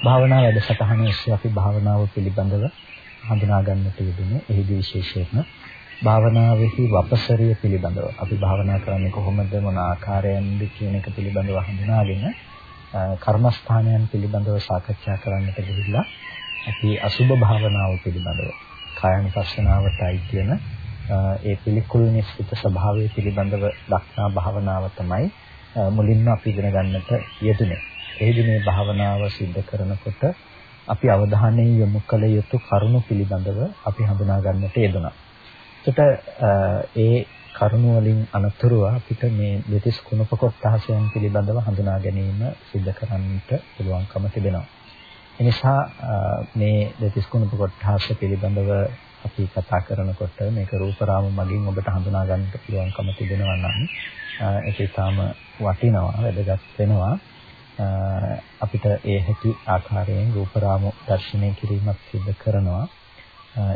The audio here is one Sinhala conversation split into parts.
භාවනා වැඩසටහන ඔස්සේ අපි භාවනාව පිළිබඳව හඳුනා ගන්නට යෙදුනේ එහිදී විශේෂයෙන්ම භාවනාවේහි වපසරිය පිළිබඳව අපි භාවනා කරන්නේ කොහොමද මොන ආකාරයෙන්ද කියන එක පිළිබඳව හඳුනාගෙන කර්මස්ථානයන් පිළිබඳව සාකච්ඡා කරන්නට ගිහිල්ලා අපි අසුභ භාවනාව පිළිබඳව කායනුපස්සනාවටයි කියන ඒ පිළිකුල් නිස්සිත ස්වභාවය පිළිබඳව දක්නා භාවනාව තමයි මුලින්ම අපි ඉගෙන ගන්නට යෙදුනේ. එහිදී මේ භාවනාව සිද්ධ කරනකොට අපි අවධානය යොමු කළ යුතු කරුණු පිළිබඳව අපි හඳුනා ගන්නට යෙදුණා. එතකොට ඒ කරුණු වලින් අනතුරුව අපිට මේ දෙතිස් කුණප කොටහසයන් පිළිබඳව හඳුනා ගැනීම සිද්ධ කරන්නට පුළුවන්කම තිබෙනවා. එනිසා මේ දෙතිස් කුණප කොටහස පිළිබඳව අපි කතා කරනකොට මේක රූපරාම මගින් ඔබට හඳුනා ගන්නට පුළුවන්කම තිබෙනවා නම් ඒක ඊටාම වටිනවා වැදගත් වෙනවා අපිට ඒ හැකි ආකාරයෙන් රූපරාම දර්ශනය කිරීමක් සිදු කරනවා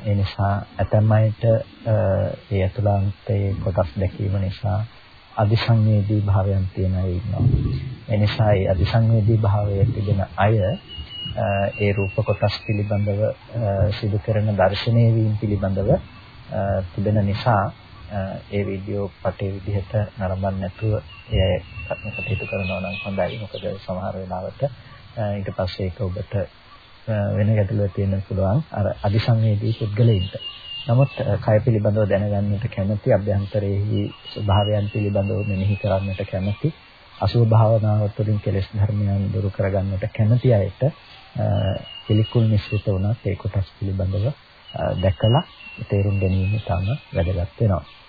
ඒ නිසා ඇතැම් අයට ඒ අතුලාන්තයේ කොටස් දැකීම නිසා අදිසංවේදී භාවයන් තියෙන අය ඉන්නවා. ඒ නිසා ඒ අදිසංවේදී භාවයේ තිබෙන අය ඒ රූප කොටස් පිළිබඳව සිදු කරන දර්ශනීය වීම පිළිබඳව තිබෙන නිසා ඒ වීඩියෝ පටේ විදිහට නරඹන්න නැතුව ඒ කටයුතු කරනවා නම් හොඳයි. මොකද සමහර වෙලාවට ඊට පස්සේ ඒක ඔබට වෙන ගැටලුවක් තියෙන්න පුළුවන් අර අදිසංවේදී පුද්ගලයින්ට. නමුත් කය පිළිබඳව දැනගන්නට කැමැති අභ්‍යන්තරයේහි ස්වභාවයන් පිළිබඳව මෙනෙහි කරන්නට කැමැති අසුභ භාවනාව තුළින් කෙලෙස් ධර්මයන් දුරු කරගන්නට කැමැති අයට පිළිකුල් මිශ්‍රිත වුණත් ඒ කොටස් පිළිබඳව දැකලා තේරුම් ගැනීම තම වැදගත් වෙනවා.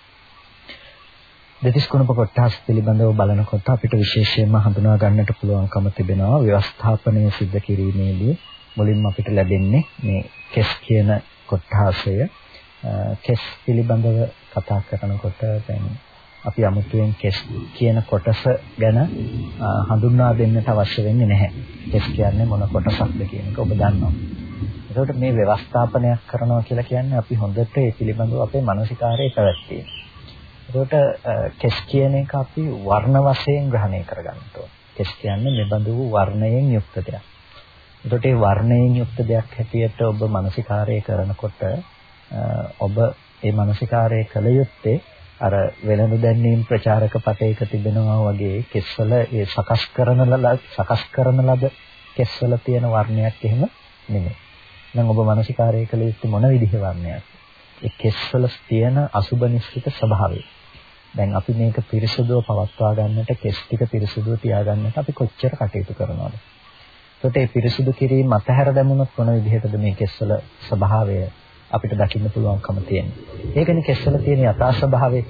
දෙතිස් කුණප කොටස් පිළිබඳව බලනකොට අපිට විශේෂයෙන්ම හඳුනා ගන්නට පුළුවන්කම තිබෙනවා ව්‍යවස්ථාපනය සිද්ධ කිරීමේදී මුලින්ම අපිට ලැබෙන්නේ මේ කෙස් කියන කොටාසය කෙස් පිළිබඳව කතා කරනකොට දැන් අපි අමුතුවෙන් කෙස් කියන කොටස ගැන හඳුන්වා දෙන්නට අවශ්‍ය වෙන්නේ නැහැ. කෙස් කියන්නේ මොන කොටසක්ද කියන එක ඔබ දන්නවා. ඒකට මේ ව්‍යවස්ථාපනයක් කරනවා කියලා කියන්නේ අපි හොඳට ඒ පිළිබඳව අපේ මානසිකාරයේ පැවැත්වීම. ඒකට කෙස් කියන එක අපි වර්ණ වශයෙන් ග්‍රහණය කරගන්න ඕනේ. කෙස් කියන්නේ මෙබඳු වූ වර්ණයෙන් යුක්ත දෙයක්. ඒකට ඒ වර්ණයෙන් යුක්ත දෙයක් හැටියට ඔබ මානසිකාරය කරනකොට ඔබ ඒ මානසිකාරය කළ යුත්තේ අර වෙළඳ දැන්වීම් ප්‍රචාරක පටයක තිබෙනවා වගේ කෙස්වල ඒ සකස් කරන ලද සකස් කරන ලද කෙස්වල තියෙන වර්ණයක් එහෙම නෙමෙයි. නම් ඔබ මානසිකාරය කළ යුත්තේ මොන විදිහේ වර්ණයක්ද? ඒ කෙස්වල තියෙන අසුබ නිශ්චිත ස්වභාවය. දැන් අපි මේක පිරිසුදුව පවත්වා ගන්නට කෙස් ටික පිරිසුදුව තියාගන්නට අපි කොච්චර කටයුතු කරනවද? එතකොට මේ පිරිසුදු කිරීම අතහැර දැමුණොත් මොන විදිහටද මේ කෙස්වල ස්වභාවය අපිට දකින්න පුළුවන්කම තියෙන්නේ. ඒකනේ කෙස්වල තියෙන යථා ස්වභාවය.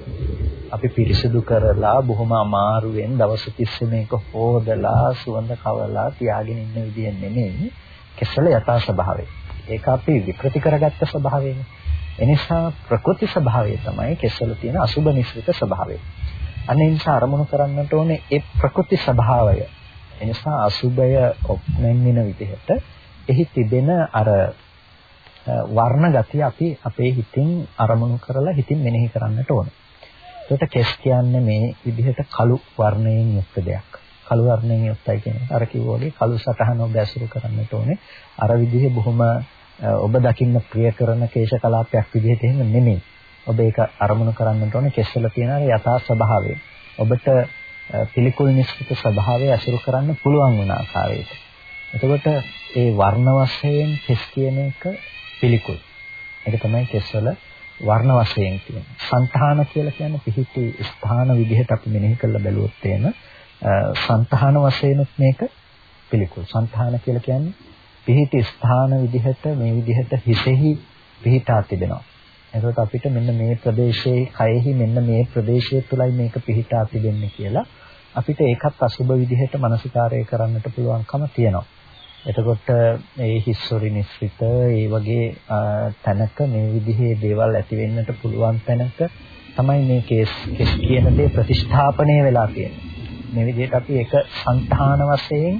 අපි පිරිසිදු කරලා බොහොම අමාරුවෙන් දවස් 30 මේක හොදලා සුවඳ කවලා තියාගෙන ඉන්න විදිය නෙමෙයි කෙස්වල යථා ස්වභාවය. ඒක අපි විකෘති කරගත්ත ස්වභාවයනේ. එනිසා ප්‍රකෘති ස්වභාවය තමයි කෙස්වල තියෙන අසුබ නිස්ෘත ස්වභාවය. අනේ නිසා අරමුණු කරන්නට ඕනේ ඒ ප්‍රකෘති ස්වභාවය. එනිසා අසුබය ඔප්නෙන්නින විදිහට එහි තිබෙන අර වර්ණ ගතිය අපි අපේ හිතින් අරමුණු කරලා හිතින් මෙනෙහි කරන්නට ඕන. ඒකට කෙස් කියන්නේ මේ විදිහට කළු වර්ණයෙන් යුක්ත දෙයක්. කළු වර්ණයෙන් යුක්තයි කියන්නේ අර කිව්වාගේ කළු සටහන ඔබ ඇසුරු කරන්නට ඕනේ. අර විදිහේ බොහොම ඔබ දකින්න ප්‍රිය කරන කේශ කලාපයක් විදිහට එහෙම නෙමෙයි. ඔබ ඒක අරමුණු කරන්නට ඕනේ කෙස්වල තියෙන යථා ස්වභාවය. ඔබට පිළිකුල් නිස්කිත ස්වභාවය අසුරු කරන්න පුළුවන් වුණ ආකාරයට. එතකොට ඒ වර්ණ වශයෙන් කෙස් කියන එක පිළිකුල්. ඒක තමයි කෙස්වල වර්ණ වශයෙන් කියන්නේ. సంతාන කියලා කියන්නේ පිහිටි ස්ථාන විදිහට අපි මෙනෙහි කරලා බැලුවොත් එහෙම సంతාන වශයෙන්ුත් මේක පිළිකුල්. సంతාන කියලා කියන්නේ පිහිටි ස්ථාන විදිහට මේ විදිහට හිතෙහි පිහිටා තිබෙනවා. එතකොට අපිට මෙන්න මේ ප්‍රදේශයේ කයෙහි මෙන්න මේ ප්‍රදේශය තුලයි මේක පිහිටා තිබෙන්නේ කියලා අපිට ඒකත් අසුබ විදිහට මානසිකාරය කරන්නට පුළුවන්කම තියෙනවා. එතකොට මේ හිස්සොරි නිස්සිත ඒ වගේ තැනක මේ විදිහේ දේවල් ඇති වෙන්නට පුළුවන් තැනක තමයි මේ කේස් කෙස් කියන දේ ප්‍රතිෂ්ඨාපනය වෙලා තියෙන්නේ. මේ විදිහට අපි ඒක సంతාන වශයෙන්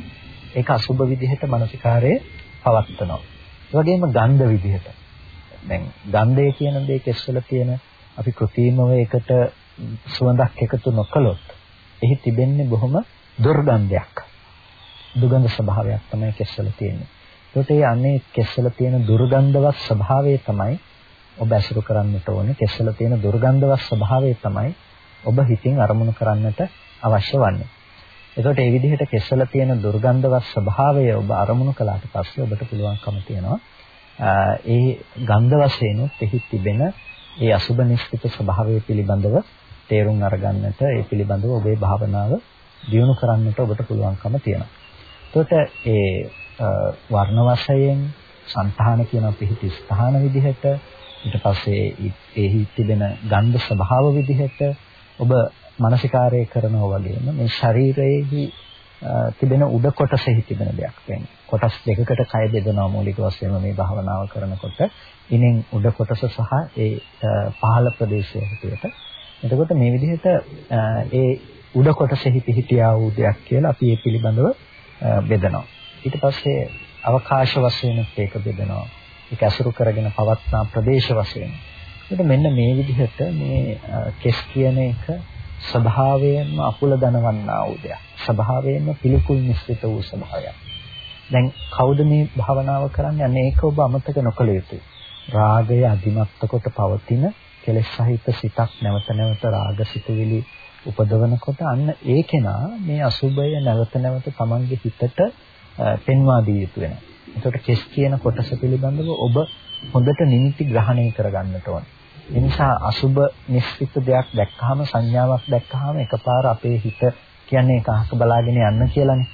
ඒක අසුබ විදිහට මානසිකාරයේ පවත්නවා. ඒ වගේම ගන්ධ විදිහට. දැන් ගන්ධය කියන දේ කෙස්වල තියෙන අපි කෘත්‍රිමව ඒකට සුවඳක් එකතු නොකළොත් එහි තිබෙන්නේ බොහොම දුර්ගන්ධයක්. දුගඳ ස්වභාවයක් තමයි කෙස්වල තියෙන්නේ. ඒකට ඒ අනේ කෙස්වල තියෙන දුර්ගන්ධවත් ස්වභාවය තමයි ඔබ ඇසුරු කරන්නට ඕනේ. කෙස්වල තියෙන දුර්ගන්ධවත් ස්වභාවය තමයි ඔබ හිතින් අරමුණු කරන්නට අවශ්‍ය වන්නේ. එතකොට මේ විදිහට කෙස්වල තියෙන දුර්ගන්ධවත් ස්වභාවය ඔබ අරමුණු කළාට පස්සේ ඔබට පුළුවන්කම තියෙනවා ඒ ගන්ධ වශයෙන් එහි තිබෙන ඒ අසුබ නිස්කිත ස්වභාවය පිළිබඳව තේරුම් අරගන්නට ඒ පිළිබඳව ඔබේ භාවනාව දියුණු කරන්නට ඔබට පුළුවන්කම තියෙනවා. එතකොට ඒ වර්ණ වශයෙන් సంతාන කියන පිහිටි ස්ථාන විදිහට ඊට පස්සේ එහි තිබෙන ගන්ධ ස්වභාව විදිහට ඔබ මානසිකාරය කරනවා වගේම මේ ශරීරයේහි තිබෙන උඩ කොටසෙහි තිබෙන දෙයක් වෙන්නේ. කොටස් දෙකකට කය බෙදනවා මූලික වශයෙන්ම මේ භාවනාව කරනකොට. ඉනෙන් උඩ කොටස සහ ඒ පහළ ප්‍රදේශය හැටියට. එතකොට මේ විදිහට ඒ උඩ කොටසෙහි පිහිටියා වූ දෙයක් කියලා අපි ඒ පිළිබඳව බෙදනවා. ඊට පස්සේ අවකාශ වශයෙන් ඒක බෙදනවා. ඒක අසුරු කරගෙන පවත්නා ප්‍රදේශ වශයෙන්. එතකොට මෙන්න මේ විදිහට මේ කෙස් කියන එක ස්වභාවයෙන්ම අකුල දනවන්නා වූ දෙයක්. ස්වභාවයෙන්ම පිළිකුල් මිශ්‍රිත වූ ස්වභාවයක්. දැන් කවුද මේ භාවනාව කරන්නේ? අන්න ඒක ඔබ අමතක නොකළ යුතුයි. රාගය අධිමත්ත කොට පවතින කෙලෙස් සහිත සිතක් නැවත නැවත රාග සිතුවිලි උපදවනකොට අන්න ඒ කෙනා මේ අසුබය නැවත නැවත තමන්ගේ හිතට පෙන්වා දී යුතු වෙනවා. එතකොට කෙස් කියන කොටස පිළිබඳව ඔබ හොඳට නිමිති ග්‍රහණය කරගන්නට ඕනේ. ඒ නිසා අසුබ නිශ්චිත දෙයක් දැක්කහම සංඥාවක් දැක්කහම එකපාර අපේ හිත කියන්නේ කහක බලාගෙන යන්න කියලානේ.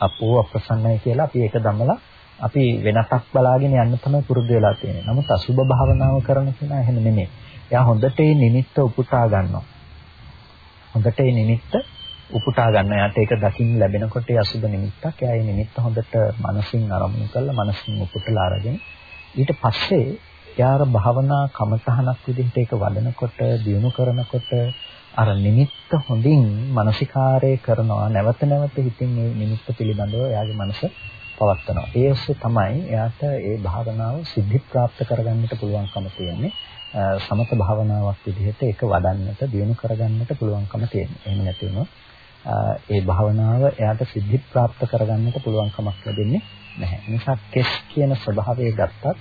අපෝ අප්‍රසන්නයි කියලා අපි ඒක දමලා අපි වෙනසක් බලාගෙන යන්න තමයි පුරුදු වෙලා තියෙන්නේ. නමුත් අසුබ භාවනාව කරන කෙනා එහෙම නෙමෙයි. එයා හොඳට මේ නිමිත්ත උපුටා ගන්නවා. හොඳට ඒ නිමිත්ත උපුටා ගන්න. යාට ඒක දකින්න ලැබෙනකොට ඒ අසුබ නිමිත්තක්. එයා ඒ නිමිත්ත හොඳට මනසින් අරමුණු කරලා මනසින් උපුටලා අරගෙන ඊට පස්සේ යාර භාවනා කමතහනක් විදිහට ඒක වඩනකොට දියුණු කරනකොට අර නිමිත්ත හොඳින් මානසිකාරය කරනවා නැවත නැවත හිතින් මේ නිමිත්ත පිළිබඳව එයාගේ මනස පවත්නවා. ඒ ඔස්සේ තමයි එයාට ඒ භාවනාව සිද්ධි ප්‍රාප්ත කරගන්නට පුළුවන්කම තියෙන්නේ. සමත භාවනාවක් විදිහට ඒක වඩන්නට දියුණු කරගන්නට පුළුවන්කම තියෙනවා. එහෙම නැති වුණොත් ඒ භාවනාව එයාට සිද්ධි ප්‍රාප්ත කරගන්නට පුළුවන්කමක් ලැබෙන්නේ නැහැ. නිසා කෙස් කියන ස්වභාවය ගත්තත්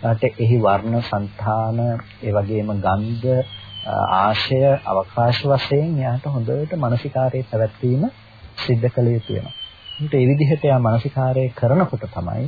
ඊට එහි වර්ණ, సంతාන, ඒ වගේම ගන්ධ, ආශය, අවකාශ වශයෙන් එයාට හොඳට මානසිකාරයේ පැවැත්වීම සිද්ධ කළ යුතු වෙනවා. ඊට ඒ විදිහට එයා මානසිකාරය කරනකොට තමයි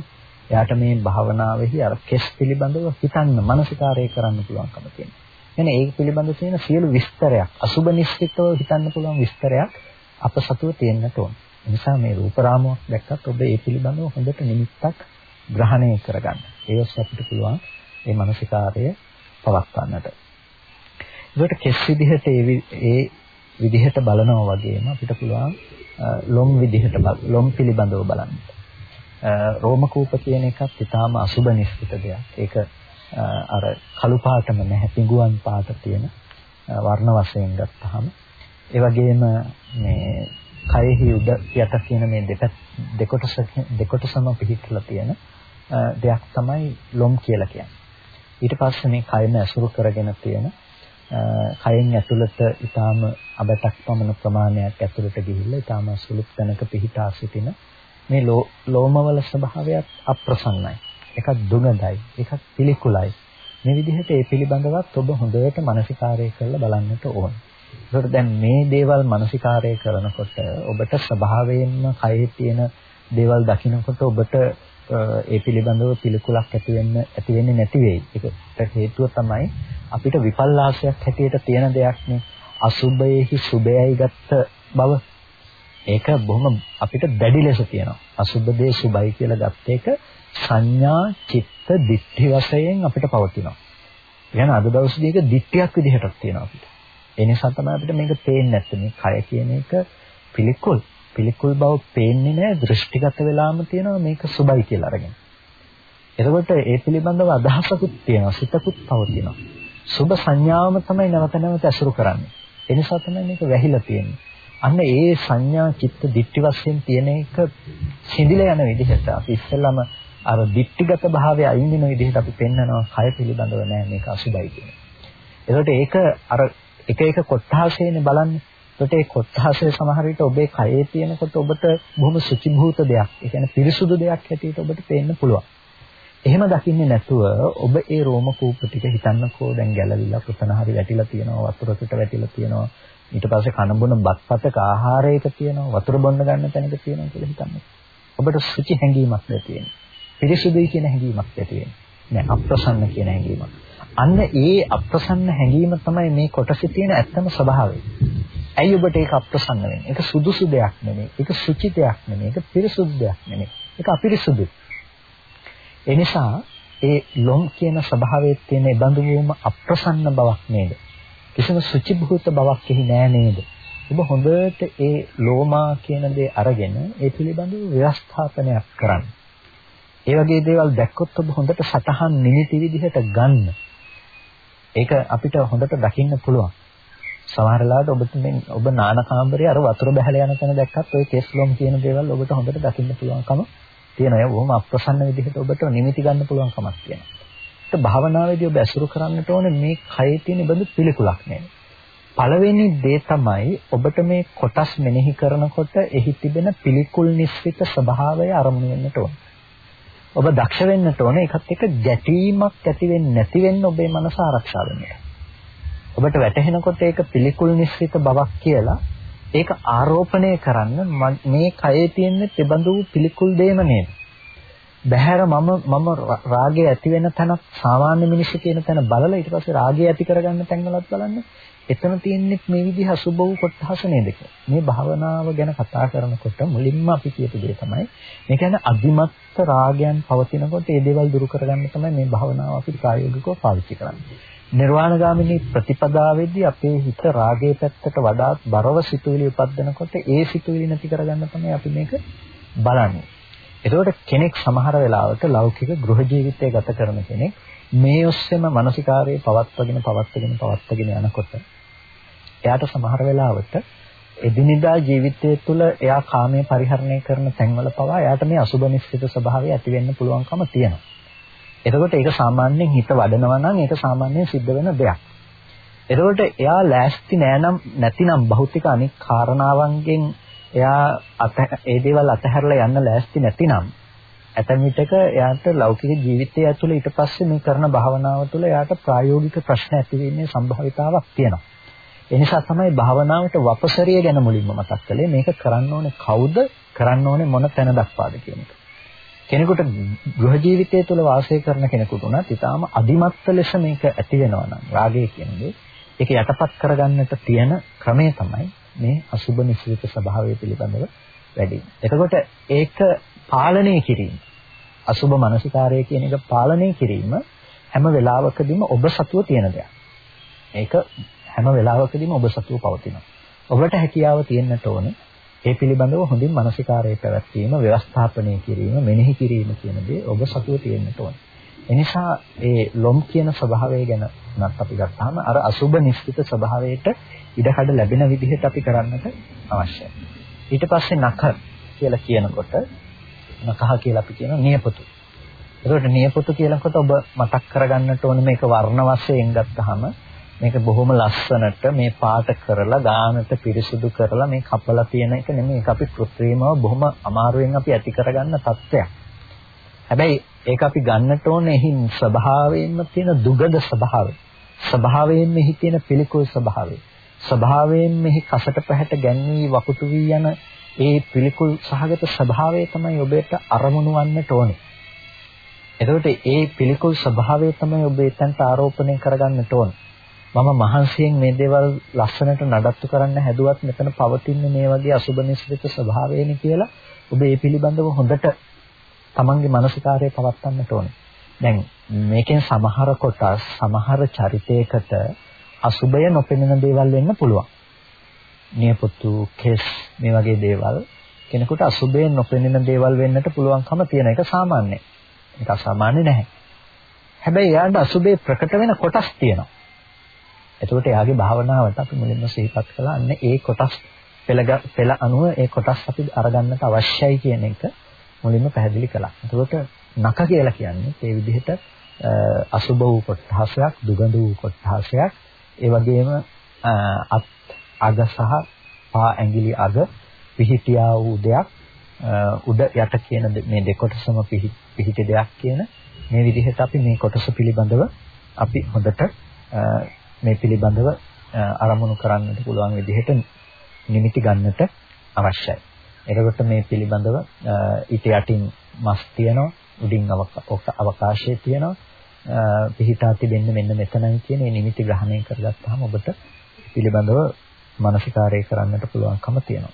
එයාට මේ භාවනාවෙහි අර කෙස් පිළිබඳව හිතන්න මානසිකාරය කරන්න පුළුවන්කම තියෙනවා. එනේ ඒක පිළිබඳව තියෙන සියලු විස්තරයක් අසුබ නිශ්චිතව හිතන්න පුළුවන් විස්තරයක් අප සතුව තියෙන්නට ඕන. ඒ නිසා මේ රූප රාමුවක් දැක්කත් ඔබ ඒ පිළිබඳව හොඳට නිමිත්තක් ග්‍රහණය කරගන්න. ඒ ඔස්සේ අපිට පුළුවන් මේ මානසිකාරය පවත්වන්නට. ඒකට කෙස් විදිහට ඒ විදිහට බලනවා වගේම අපිට පුළුවන් ලොම් විදිහට ලොම් පිළිබඳව බලන්න. රෝම කූප කියන එකත් ඊටාම අසුබ නිස්සිත දෙයක්. ඒක අර කළු පාටම නැහැ පිඟුවන් පාට තියෙන වර්ණ වශයෙන් ගත්තාම ඒ වගේම මේ කයෙහි උඩ යට කියන මේ දෙපැත් දෙකොටස දෙකොටසම පිහිටලා තියෙන දෙයක් තමයි ලොම් කියලා කියන්නේ. ඊට පස්සේ මේ කයම ඇසුරු කරගෙන තියෙන කයෙන් ඇතුළත ඊටාම අබටක් පමණ ප්‍රමාණයක් ඇතුළට ගිහිල්ලා ඊටාම සුළු තැනක පිහිටා සිටින මේ ලෝමවල ස්වභාවයත් අප්‍රසන්නයි. එකක් දුගඳයි, එකක් පිළිකුලයි. මේ විදිහට ඒ පිළිබඳවත් ඔබ හොඳට මානසිකාරය කරලා බලන්නට ඕන. ඒකට දැන් මේ දේවල් මානසිකාරය කරනකොට ඔබට ස්වභාවයෙන්ම කයේ තියෙන දේවල් දකිනකොට ඔබට ඒ පිළිබඳව පිළිකුලක් ඇති වෙන්න ඇති වෙන්නේ නැති වෙයි. ඒකට හේතුව තමයි අපිට විපල්ලාශයක් හැටියට තියෙන දෙයක්නේ අසුභයෙහි සුභයයි ගත්ත බව. ඒක බොහොම අපිට දැඩි ලෙස තියෙනවා. අසුභ දේ සුභයි කියලා ගත්ත එක සංඥා චිත්ත දිට්ඨි වශයෙන් අපිට පවතිනවා. එහෙනම් අද දවසේදී ඒක දිට්ඨියක් විදිහටත් තියෙනවා අපිට. ඒ නිසා තමයි අපිට මේක පේන්නේ නැත්තේ. මේ කය කියන එක පිළිකුල්. පිළිකුල් බව පේන්නේ නැහැ දෘෂ්ටිගත වෙලාම තියෙනවා මේක සුබයි කියලා අරගෙන. එතකොට ඒ පිළිබඳව අදහසකුත් තියෙනවා සිතකුත් පවතිනවා. සුබ සංඥාවම තමයි නැවත නැවත ඇසුරු කරන්නේ. ඒ නිසා තමයි මේක වැහිලා තියෙන්නේ. අන්න ඒ සංඥා චිත්ත දිට්ඨි වශයෙන් තියෙන එක සිඳිලා යන විදිහට අපි ඉස්සෙල්ලාම අර දිට්ඨිගත භාවය අයින් වෙන විදිහට අපි පෙන්නනවා කය පිළිබඳව නෑ මේක අසුබයි කියන්නේ. එතකොට ඒක අර එක එක කොට්ටාසේනේ බලන්නේ. එතකොට ඒ කොට්ටාසේ සමහර විට ඔබේ කයේ තියෙනකොට ඔබට බොහොම සුචිභූත දෙයක්, ඒ කියන්නේ පිරිසුදු දෙයක් හැටියට ඔබට පේන්න පුළුවන්. එහෙම දකින්නේ නැතුව ඔබ ඒ රෝම කූප ටික හිතන්නකෝ දැන් ගැලවිලා පුතන හරි වැටිලා තියෙනවා වතුරකට වැටිලා තියෙනවා ඊට පස්සේ කන බොන බත්පතක ආහාරයක තියෙනවා වතුර බොන්න ගන්න තැනක තියෙනවා කියලා හිතන්න. ඔබට සුචි හැඟීමක් නැතිවෙන්නේ. පිරිසුදුයි කියන හැඟීමක් නැතිවෙන්නේ. නෑ අප්‍රසන්න කියන හැඟීමක්. අන්න ඒ අප්‍රසන්න හැඟීම තමයි මේ කොටසේ තියෙන ඇත්තම ස්වභාවය. ඇයි ඔබට ඒක අප්‍රසන්න වෙන්නේ? ඒක සුදුසු දෙයක් නෙමෙයි. ඒක සුචි දෙයක් නෙමෙයි. ඒක පිරිසුදු දෙයක් නෙමෙයි. ඒක අපිරිසුදුයි. ඒ නිසා ඒ ලොම් කියන ස්වභාවයේ තියෙන බඳු වූම අප්‍රසන්න බවක් නේද? කිසිම සුචි භූත බවක් එහි නෑ නේද? ඔබ හොඳට ඒ ලෝමා කියන දේ අරගෙන ඒ පිළිබඳව ව්‍යවස්ථාපනයක් කරන්න. ඒ වගේ දේවල් දැක්කොත් ඔබ හොඳට සතහන් නිමිති විදිහට ගන්න. ඒක අපිට හොඳට දකින්න පුළුවන්. සමහර වෙලාවට ඔබට මේ ඔබ නාන කාමරේ අර වතුර බහැලා යන තැන දැක්කත් ওই කෙස්ලොම් කියන දේවල් ඔබට හොඳට දකින්න පුළුවන්කම තියෙනවා. ඒ බොහොම අප්‍රසන්න විදිහට ඔබට නිමිති ගන්න පුළුවන් කමක් තියෙනවා. ඒක භාවනාවේදී ඔබ ඇසුරු කරන්නට ඕනේ මේ කයේ තියෙන බඳු පිළිකුලක් නෙමෙයි. පළවෙනි දේ තමයි ඔබට මේ කොටස් මෙනෙහි කරනකොට එහි තිබෙන පිළිකුල් නිස්සිත ස්වභාවය අරමුණු වෙන්නට ඕනේ. ඔබ දක්ෂ වෙන්නට ඕනේ ඒකත් එක්ක ගැටීමක් ඇති වෙන්නේ නැති වෙන්න ඔබේ මනස ආරක්ෂා වෙන්න. ඔබට වැටහෙනකොට ඒක පිළිකුල් නිස්සිත බවක් කියලා ඒක ආරෝපණය කරන්න මේ කයේ තියෙන තිබඳු පිළිකුල් දෙයම නේද? බහැර මම මම රාගය ඇති වෙන තැනක් සාමාන්‍ය මිනිස්සු කියන තැන බලලා ඊට පස්සේ රාගය ඇති කරගන්න තැන්වලත් බලන්න. එතන තියෙන්නේ මේ විදිහ අසුබ වූ කොටහස නේද මේ භාවනාව ගැන කතා කරනකොට මුලින්ම අපි කියපු දේ තමයි මේ කියන්නේ අධිමත් රාගයන් පවතිනකොට ඒ දේවල් දුරු කරගන්න තමයි මේ භාවනාව අපි ප්‍රායෝගිකව පාවිච්චි කරන්නේ. නිර්වාණගාමිනී ප්‍රතිපදාවේදී අපේ හිත රාගයේ පැත්තට වඩා බරව සිතුවිලි උපදිනකොට ඒ සිතුවිලි නැති කරගන්න තමයි අපි මේක බලන්නේ. එතකොට කෙනෙක් සමහර වෙලාවට ලෞකික ගෘහ ජීවිතය ගත කරන කෙනෙක් මේ ඔස්සේම මානසිකාරයේ පවත්වගෙන පවත්වගෙන පවත්වගෙන යනකොට එයාට සමහර වෙලාවට එදිනෙදා ජීවිතය තුළ එයා කාමයේ පරිහරණය කරන තැන්වල පවා එයාට මේ අසුබ නිශ්චිත ස්වභාවය ඇති වෙන්න පුළුවන්කම තියෙනවා. එතකොට ඒක සාමාන්‍යයෙන් හිත වඩනවා නම් ඒක සාමාන්‍යයෙන් සිද්ධ වෙන දෙයක්. එතකොට එයා ලෑස්ති නෑනම් නැතිනම් භෞතික අනික් කාරණාවන්ගෙන් එයා අත ඒ දේවල් අතහැරලා යන්න ලෑස්ති නැතිනම් ඇතැම් විටක එයාට ලෞකික ජීවිතය ඇතුළේ ඊට පස්සේ මේ කරන භාවනාව තුළ එයාට ප්‍රායෝගික ප්‍රශ්න ඇති වෙන්නේ සම්භාවිතාවක් තියෙනවා. ඒ නිසා තමයි භාවනාවට වපසරිය ගැන මුලින්ම මතක් කළේ මේක කරන්න ඕනේ කවුද කරන්න ඕනේ මොන තැන දක්වාද කියන එක. කෙනෙකුට ගෘහ ජීවිතය තුළ වාසය කරන කෙනෙකුට උනත් ඊටාම අදිමත්ත ලෙස මේක ඇති වෙනවා නම් රාගය කියන්නේ ඒක යටපත් කරගන්නට තියෙන ක්‍රමය තමයි මේ අසුබ නිසිත ස්වභාවය පිළිබඳව වැඩි. එතකොට ඒක පාලනය කිරීම අසුබ මානසිකාරය කියන එක පාලනය කිරීම හැම වෙලාවකදීම ඔබ සතුව තියෙන දෙයක්. ඒක හැම වෙලාවකදීම ඔබ සතුව පවතිනවා. ඔබට හැකියාව තියෙන්නට ඕනේ ඒ පිළිබඳව හොඳින් මානසිකාරයේ පැවැත්වීම, ව්‍යවස්ථාපනය කිරීම, මෙනෙහි කිරීම කියන දේ ඔබ සතුව තියෙන්නට ඕනේ. එනිසා ඒ ලොම් කියන ස්වභාවය ගැන නත් අපි ගත්තාම අර අසුබ නිශ්චිත ස්වභාවයට ඉඩකඩ ලැබෙන විදිහට අපි කරන්නට අවශ්‍යයි. ඊට පස්සේ නඛ කියලා කියනකොට නඛහ කියලා අපි කියන නියපොතු. ඒකට නියපොතු කියනකොට ඔබ මතක් කරගන්නට ඕනේ මේක වර්ණ වශයෙන් ගත්තාම මේක බොහොම ලස්සනට මේ පාට කරලා ගානට පිරිසුදු කරලා මේ කපලා තියෙන එක නෙමෙයි ඒක අපි කෘත්‍රිමව බොහොම අමාරුවෙන් අපි ඇති කරගන්න තත්ත්වයක්. හැබැයි ඒක අපි ගන්නට ඕනේ එහි ස්වභාවයෙන්ම තියෙන දුගද ස්වභාවය. ස්වභාවයෙන් මෙහි තියෙන පිළිකුල් ස්වභාවය. ස්වභාවයෙන් මෙහි කසට පැහැට ගැන්වී වකුටු වී යන ඒ පිළිකුල් සහගත ස්වභාවය තමයි ඔබට අරමුණු වන්නට ඕනේ. එතකොට ඒ පිළිකුල් ස්වභාවය තමයි ඔබ එතනට ආරෝපණය කරගන්නට ඕනේ. මම මහන්සියෙන් මේ දේවල් ලස්සනට නඩත්තු කරන්න හැදුවත් මෙතන පවතින්නේ මේ වගේ අසුබ නිස්සිත ස්වභාවයනේ කියලා ඔබ ඒ පිළිබඳව හොඳට තමන්ගේ මානසිකාරය පවත්වන්නට ඕනේ. දැන් මේකෙන් සමහර කොටස් සමහර චරිතයකට අසුබය නොපෙනෙන දේවල් වෙන්න පුළුවන්. නියපොතු, කෙස් මේ වගේ දේවල් කෙනෙකුට අසුබයෙන් නොපෙනෙන දේවල් වෙන්නට පුළුවන්කම තියෙන එක සාමාන්‍යයි. ඒක අසාමාන්‍ය නැහැ. හැබැයි එයාට අසුබේ ප්‍රකට වෙන කොටස් තියෙනවා. එතකොට එයාගේ භාවනාවට අපි මුලින්ම සිහිපත් කළා අන්න ඒ කොටස් පෙළ පෙළ අනුව ඒ කොටස් අපි අරගන්නට අවශ්‍යයි කියන එක මුලින්ම පැහැදිලි කළා. එතකොට නක කියලා කියන්නේ ඒ විදිහට අසුබ වූ කොටහසක්, දුගඳ වූ කොටහසක්, ඒ වගේම අත් අග සහ පා ඇඟිලි අග පිහිටියා වූ දෙයක් උඩ යට කියන මේ දෙකොටසම පිහිටි දෙයක් කියන මේ විදිහට අපි මේ කොටස පිළිබඳව අපි හොඳට මේ පිළිබඳව අරමුණු කරන්නට පුළුවන් විදිහට නිමිති ගන්නට අවශ්‍යයි. එතකොට මේ පිළිබඳව ඊට යටින් මස් තියෙනවා, උඩින් අවකාශය තියෙනවා. පිහිටා තිබෙන්නේ මෙන්න මෙතනයි කියන මේ නිමිති ග්‍රහණය කරගත්තාම ඔබට පිළිබඳව මානසිකාරය කරන්නට පුළුවන්කම තියෙනවා.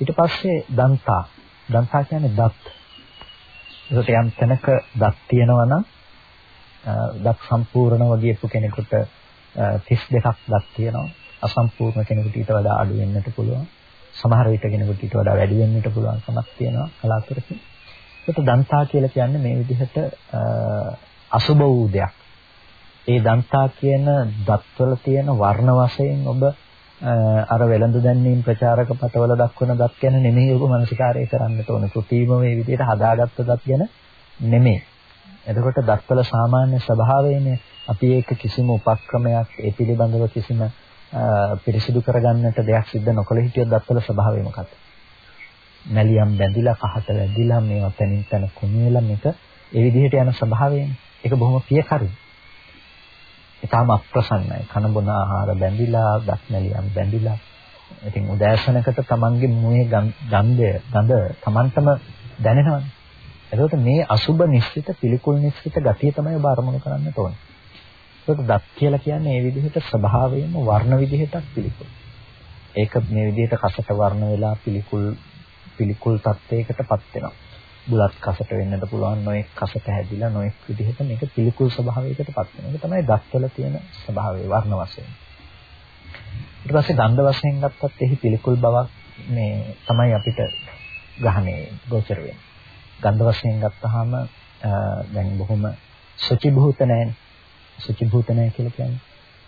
ඊට පස්සේ දන්තා. දන්තා කියන්නේ දත්. ඒකට යම් තැනක දත් තියෙනවා නම් දත් සම්පූර්ණව ගියපු කෙනෙකුට 32ක් දත් තියෙනවා. අසම්පූර්ණ කෙනෙකුට ඊට වඩා අඩු වෙන්නට පුළුවන්. සමහර විට කෙනෙකුට ඊට වඩා වැඩි වෙන්නට පුළුවන් කමක් තියෙනවා කලාතුරකින්. ඒකට දන්තා කියලා කියන්නේ මේ විදිහට අසුබ වූ දෙයක්. ඒ දන්තා කියන දත්වල තියෙන වර්ණ වශයෙන් ඔබ අර වෙළඳ දැන්වීම ප්‍රචාරක පටවල දක්වන දත් ගැන නෙමෙයි ඔබ මනසිකාරය කරන්නට ඕන. කෘතිම මේ විදිහට හදාගත්ත දත් ගැන නෙමෙයි. එතකොට දත්වල සාමාන්‍ය ස්වභාවයනේ අපි ඒක කිසිම උපක්‍රමයක් ඒ පිළිබඳව කිසිම පිරිසිදු කරගන්නට දෙයක් සිද්ධ නොකළ හිටියොත් දත්වල ස්වභාවය මොකක්ද? මැලියම් බැඳිලා කහට වැදිලා මේවා තනින් තන කුණුවලා මේක ඒ විදිහට යන ස්වභාවයනේ. ඒක බොහොම පියකරුයි. ඊටාම අප්‍රසන්නයි. කන බොන ආහාර බැඳිලා, දත් මැලියම් බැඳිලා. ඉතින් උදෑසනකට තමන්ගේ මුවේ ගන්ධය, ගඳ තමන්ටම දැනෙනවනේ. එතකොට මේ අසුබ නිශ්චිත පිළිකුල් නිශ්චිත ගතිය තමයි ඔබ අරමුණු කරන්න ඕනේ. ඒකට දත් කියලා කියන්නේ මේ විදිහට ස්වභාවයෙන්ම වර්ණ විදිහටත් පිළිකුල්. ඒක මේ විදිහට කසට වර්ණ වෙලා පිළිකුල් පිළිකුල් තත්යකටපත් වෙනවා. බුලත් කසට වෙන්නත් පුළුවන් නොඑක් කසට හැදිලා නොඑක් විදිහට මේක පිළිකුල් ස්වභාවයකටපත් වෙනවා. ඒක තමයි දත්වල තියෙන ස්වභාවය වර්ණ වශයෙන්. ඊට පස්සේ ගන්ධ වශයෙන් ගත්තත් එහි පිළිකුල් බවක් මේ තමයි අපිට ග්‍රහණය ගෝචර වෙන්නේ. ගන්ධ වශයෙන් ගත්තාම දැන් බොහොම සුචිභූත නැහැනේ. සුචිභූත නැහැ කියලා කියන්නේ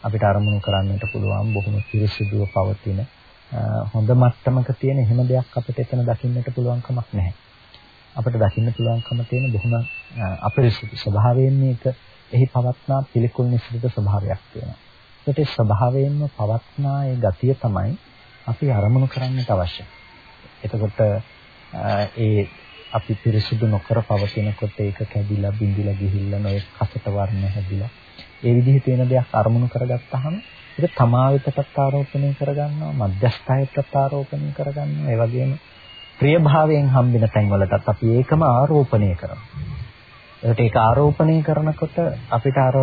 අපිට අරමුණු කරන්නට පුළුවන් බොහොම පිරිසිදුව පවතින හොඳ මට්ටමක තියෙන එහෙම දෙයක් අපිට එතන දකින්නට පුළුවන් කමක් නැහැ. අපිට දකින්න පුළුවන්කම තියෙන බොහොම අපිරිසිදු ස්වභාවයෙන් මේක එහි පවත්නා පිළිකුල් නිසිත ස්වභාවයක් තියෙනවා. ඒකට ස්වභාවයෙන්ම පවත්නා ඒ ගතිය තමයි අපි අරමුණු කරන්නට අවශ්‍ය. එතකොට ඒ අපි පිරිසිදු නොකර පවතිනකොට ඒක කැඩිලා බිඳිලා ගිහිල්ලා නොයෙක් කසට වර්ණ හැදිලා. ඒ විදිහේ තියෙන දෙයක් අරමුණු කරගත්තාම ඒක තමා වෙතටත් ආරෝපණය කරගන්නවා මධ්‍යස්ථායටත් ආරෝපණය කරගන්නවා. ඒ වගේම ප්‍රියභාවයෙන් හම්බෙන තැන්වලටත් අපි ඒකම ආරෝපණය කරනවා. ඒකට ඒක ආරෝපණය කරනකොට අපිට අර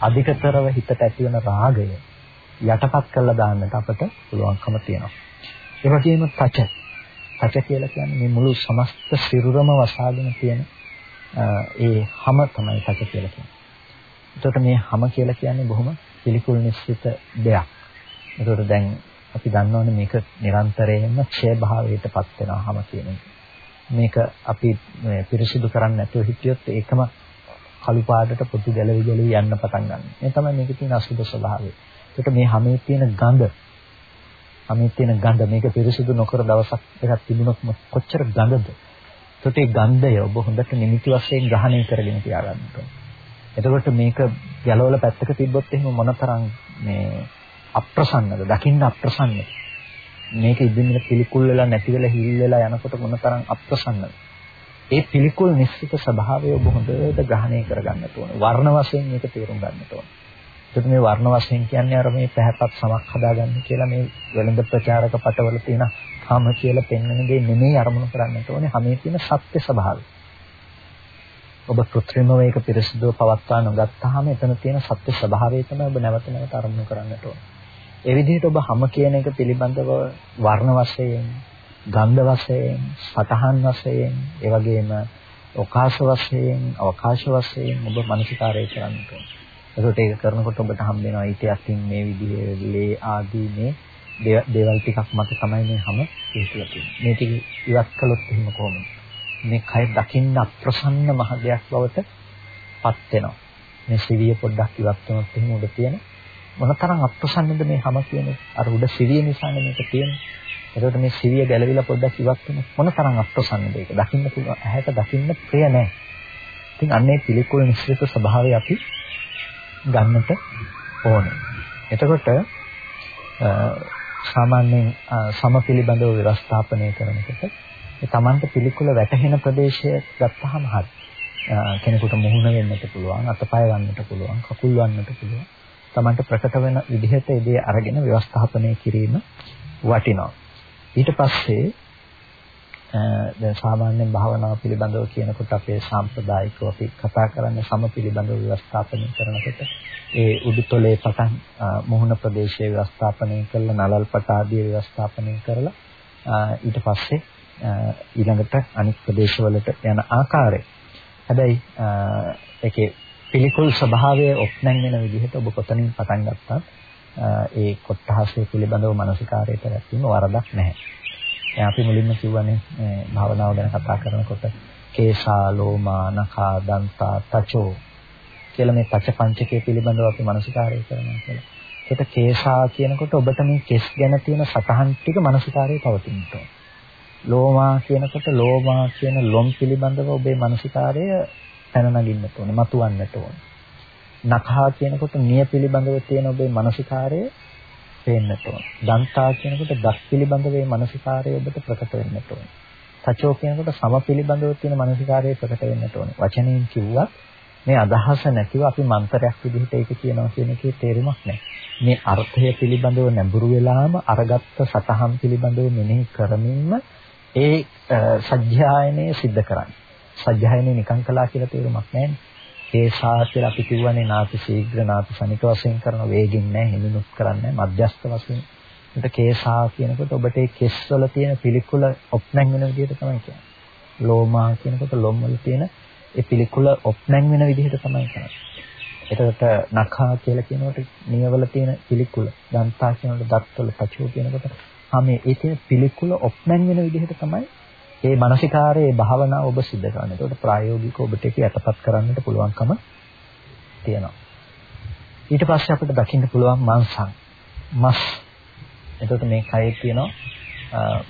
අධිකතරව හිතට ඇති වෙන රාගය යටපත් කරලා දාන්නට අපට පුළුවන්කම තියෙනවා. ඒ වගේම තච තච කියලා කියන්නේ මේ මුළු සමස්ත සිරුරම වසාගෙන තියෙන ඒ හැම තමයි තච කියලා කියන්නේ එතකොට මේ හැම කියලා කියන්නේ බොහොම පිළිකුල් නිශ්චිත දෙයක්. එතකොට දැන් අපි දන්නවනේ මේක නිරන්තරයෙන්ම ක්ෂය භාවයටපත් වෙනවා හැම කියන එක. මේක අපි පිරිසිදු කරන්නේ නැතුව හිටියොත් ඒකම කළු පාටට පොතු ගැලවි ගැලවි යන්න පටන් ගන්නවා. මේ තමයි මේකේ තියෙන අසුබ ස්වභාවය. ඒකට මේ හැමේ තියෙන ගඳ හැමේ තියෙන ගඳ මේක පිරිසිදු නොකර දවසක් එකක් තිබුණොත් කොච්චර ගඳද? ඒකට ඒ ගන්ධය ඔබ හොඳට නිමිති වශයෙන් ග්‍රහණය කරගෙන තියාගන්න ඕනේ. එතකොට මේක ගැලවල පැත්තක තිබ්බොත් එහෙම මොනතරම් මේ අප්‍රසන්නද දකින්න අප්‍රසන්නද මේක ඉදින්න පිළිකුල් වෙලා නැති වෙලා හිල් වෙලා යනකොට මොනතරම් අප්‍රසන්නද ඒ පිළිකුල් නිශ්චිත ස්වභාවය ඔබ හොඳට ග්‍රහණය කරගන්න ඕනේ වර්ණ වශයෙන් මේක තේරුම් ගන්න ඕනේ එතකොට මේ වර්ණ වශයෙන් කියන්නේ අර මේ පැහැපත් සමක් හදාගන්න කියලා මේ වෙළඳ ප්‍රචාරක පටවල තියෙන හැම කියලා පෙන්වන දේ නෙමෙයි අරමුණු කරන්නට ඕනේ හැමේ තියෙන සත්‍ය ස්වභාවය ඔබ કૃත්‍රිමව ඒක පිරිසිදුව පවත්වා නොගත්තාම එතන තියෙන සත්‍ය ස්වභාවය තමයි ඔබ නැවත නැවත අරමුණු කරන්නට ඕන. ඒ විදිහට ඔබ හැම කියන එක පිළිබඳව වර්ණ වශයෙන්, ගන්ධ වශයෙන්, සතහන් වශයෙන්, ඒ වගේම ඔකාශ වශයෙන්, අවකාශ වශයෙන් ඔබ මනසිකාරය කරන්නට ඕන. එතකොට ඒක කරනකොට ඔබට හම් වෙනවා ඊට යටින් මේ විදිහේ ලේ ආදී මේ දේවල් ටිකක් මත තමයි මේ හැම හේතුව තියෙන්නේ. මේ ටික ඉවත් කළොත් එහෙම කොහොමද? මේ කය දකින්න අප්‍රසන්න මහ දෙයක් බවට පත් වෙනවා. මේ සිවිය පොඩ්ඩක් ඉවත් වුණොත් එහෙම උඩ තියෙන මොනතරම් අප්‍රසන්නද මේ හැම කියන්නේ අර උඩ සිවිය නිසානේ මේක තියෙන්නේ. එතකොට මේ සිවිය ගැලවිලා පොඩ්ඩක් ඉවත් වෙන මොනතරම් අප්‍රසන්නද ඒක. දකින්න පුළුවන් ඇහැට දකින්න ප්‍රිය නැහැ. ඉතින් අන්නේ පිළිකුල් මිශ්‍රිත ස්වභාවය අපි ගන්නට ඕනේ. එතකොට සාමාන්‍යයෙන් සම පිළිබඳව ව්‍යවස්ථාපනය කරනකොට ඒ Tamanta පිළිකුල වැටහෙන ප්‍රදේශය ගත්තාම හරි. කෙනෙකුට මුහුණ වෙන්නට පුළුවන්, අතපය ගන්නට පුළුවන්, කකුල් වන්නට පුළුවන්. Tamanta ප්‍රකට වෙන විදිහට ඒ දේ අරගෙන ව්‍යවස්ථාපනය කිරීම වටිනවා. ඊට පස්සේ දැන් සාමාන්‍යයෙන් භාවනාව පිළිබඳව කියනකොට අපේ සාම්ප්‍රදායිකව අපි කතා කරන්නේ සම පිළිබඳව ව්‍යවස්ථාපනය කරනකොට ඒ උඩුතොලේ පටන් මුහුණ ප්‍රදේශයේ ව්‍යවස්ථාපනය කරලා නලල් පට ආදී ව්‍යවස්ථාපනය කරලා ඊට පස්සේ ඊළඟට අනිත් ප්‍රදේශවලට යන ආකාරය. හැබැයි ඒකේ පිළිකුල් ස්වභාවය ඔප්නැන් වෙන විදිහට ඔබ කොතනින් පටන් ගත්තත් ඒ කොටහසේ පිළිබඳව මානසිකාරය පැවැත්වීම වරදක් නැහැ. දැන් අපි මුලින්ම කියවනේ භාවනාව ගැන කතා කරනකොට කේසා ලෝමා නඛා දන්තා තචෝ කියලා මේ පච පංචකයේ පිළිබඳව අපි මානසිකාරය කරනවා කියලා. ඒක කේසා කියනකොට ඔබට මේ කෙස් ගැන තියෙන සතහන් ටික මානසිකාරයේ පවතින්න ඕන. ලෝමා කියනකොට ලෝමා කියන ලොම් පිළිබඳව ඔබේ මානසිකාරය පැන නගින්නට ඕනේ, මතුවන්නට ඕනේ. නඛා කියනකොට නිය පිළිබඳව තියෙන ඔබේ මානසිකාරය පේන්නට ඕන. දන්තා කියනකොට දස් පිළිබඳව මේ මානසිකාරය ඔබට ප්‍රකට වෙන්නට ඕන. සචෝ කියනකොට සම පිළිබඳව තියෙන මානසිකාරය ප්‍රකට වෙන්නට ඕන. වචනයෙන් කිව්වත් මේ අදහස නැතිව අපි මන්තරයක් විදිහට ඒක කියනවා කියන එකේ තේරුමක් නැහැ. මේ අර්ථය පිළිබඳව නැඹුරු වෙලාම අරගත්ත සතහන් පිළිබඳව මෙනෙහි කරමින්ම ඒ සත්‍යයනේ සිද්ධ කරන්නේ. සත්‍යයනේ නිකං කළා කියලා තේරුමක් නැහැ. කේසා කියලා අපි කියවනේ නාති ශීඝ්‍ර නාති සනික වශයෙන් කරන වේගින් නැහැ හිමිනුත් කරන්නේ මධ්‍යස්ත වශයෙන්. ඒකට කේසා කියනකොට ඔබට ඒ කෙස් වල තියෙන පිළිකුල ඔප්නැන් වෙන විදිහට තමයි කියන්නේ. ලෝමා කියනකොට ලොම් වල තියෙන ඒ පිළිකුල ඔප්නැන් වෙන විදිහට තමයි කියන්නේ. එතකොට නඛා කියලා කියනකොට නියවල තියෙන පිළිකුල, දන්තා කියනකොට දත්වල පචෝ කියනකොට හැම ඒ තියෙන පිළිකුල ඔප්නැන් වෙන විදිහට තමයි ඒ මානසිකාරයේ භාවනාව ඔබ සිද්ධ කරන්න. ඒකට ප්‍රායෝගිකව ඔබට ඒක යටපත් කරන්නට පුළුවන්කම තියෙනවා. ඊට පස්සේ අපිට දකින්න පුළුවන් මාංශං. මස්. එතකොට මේ කයේ තියෙනවා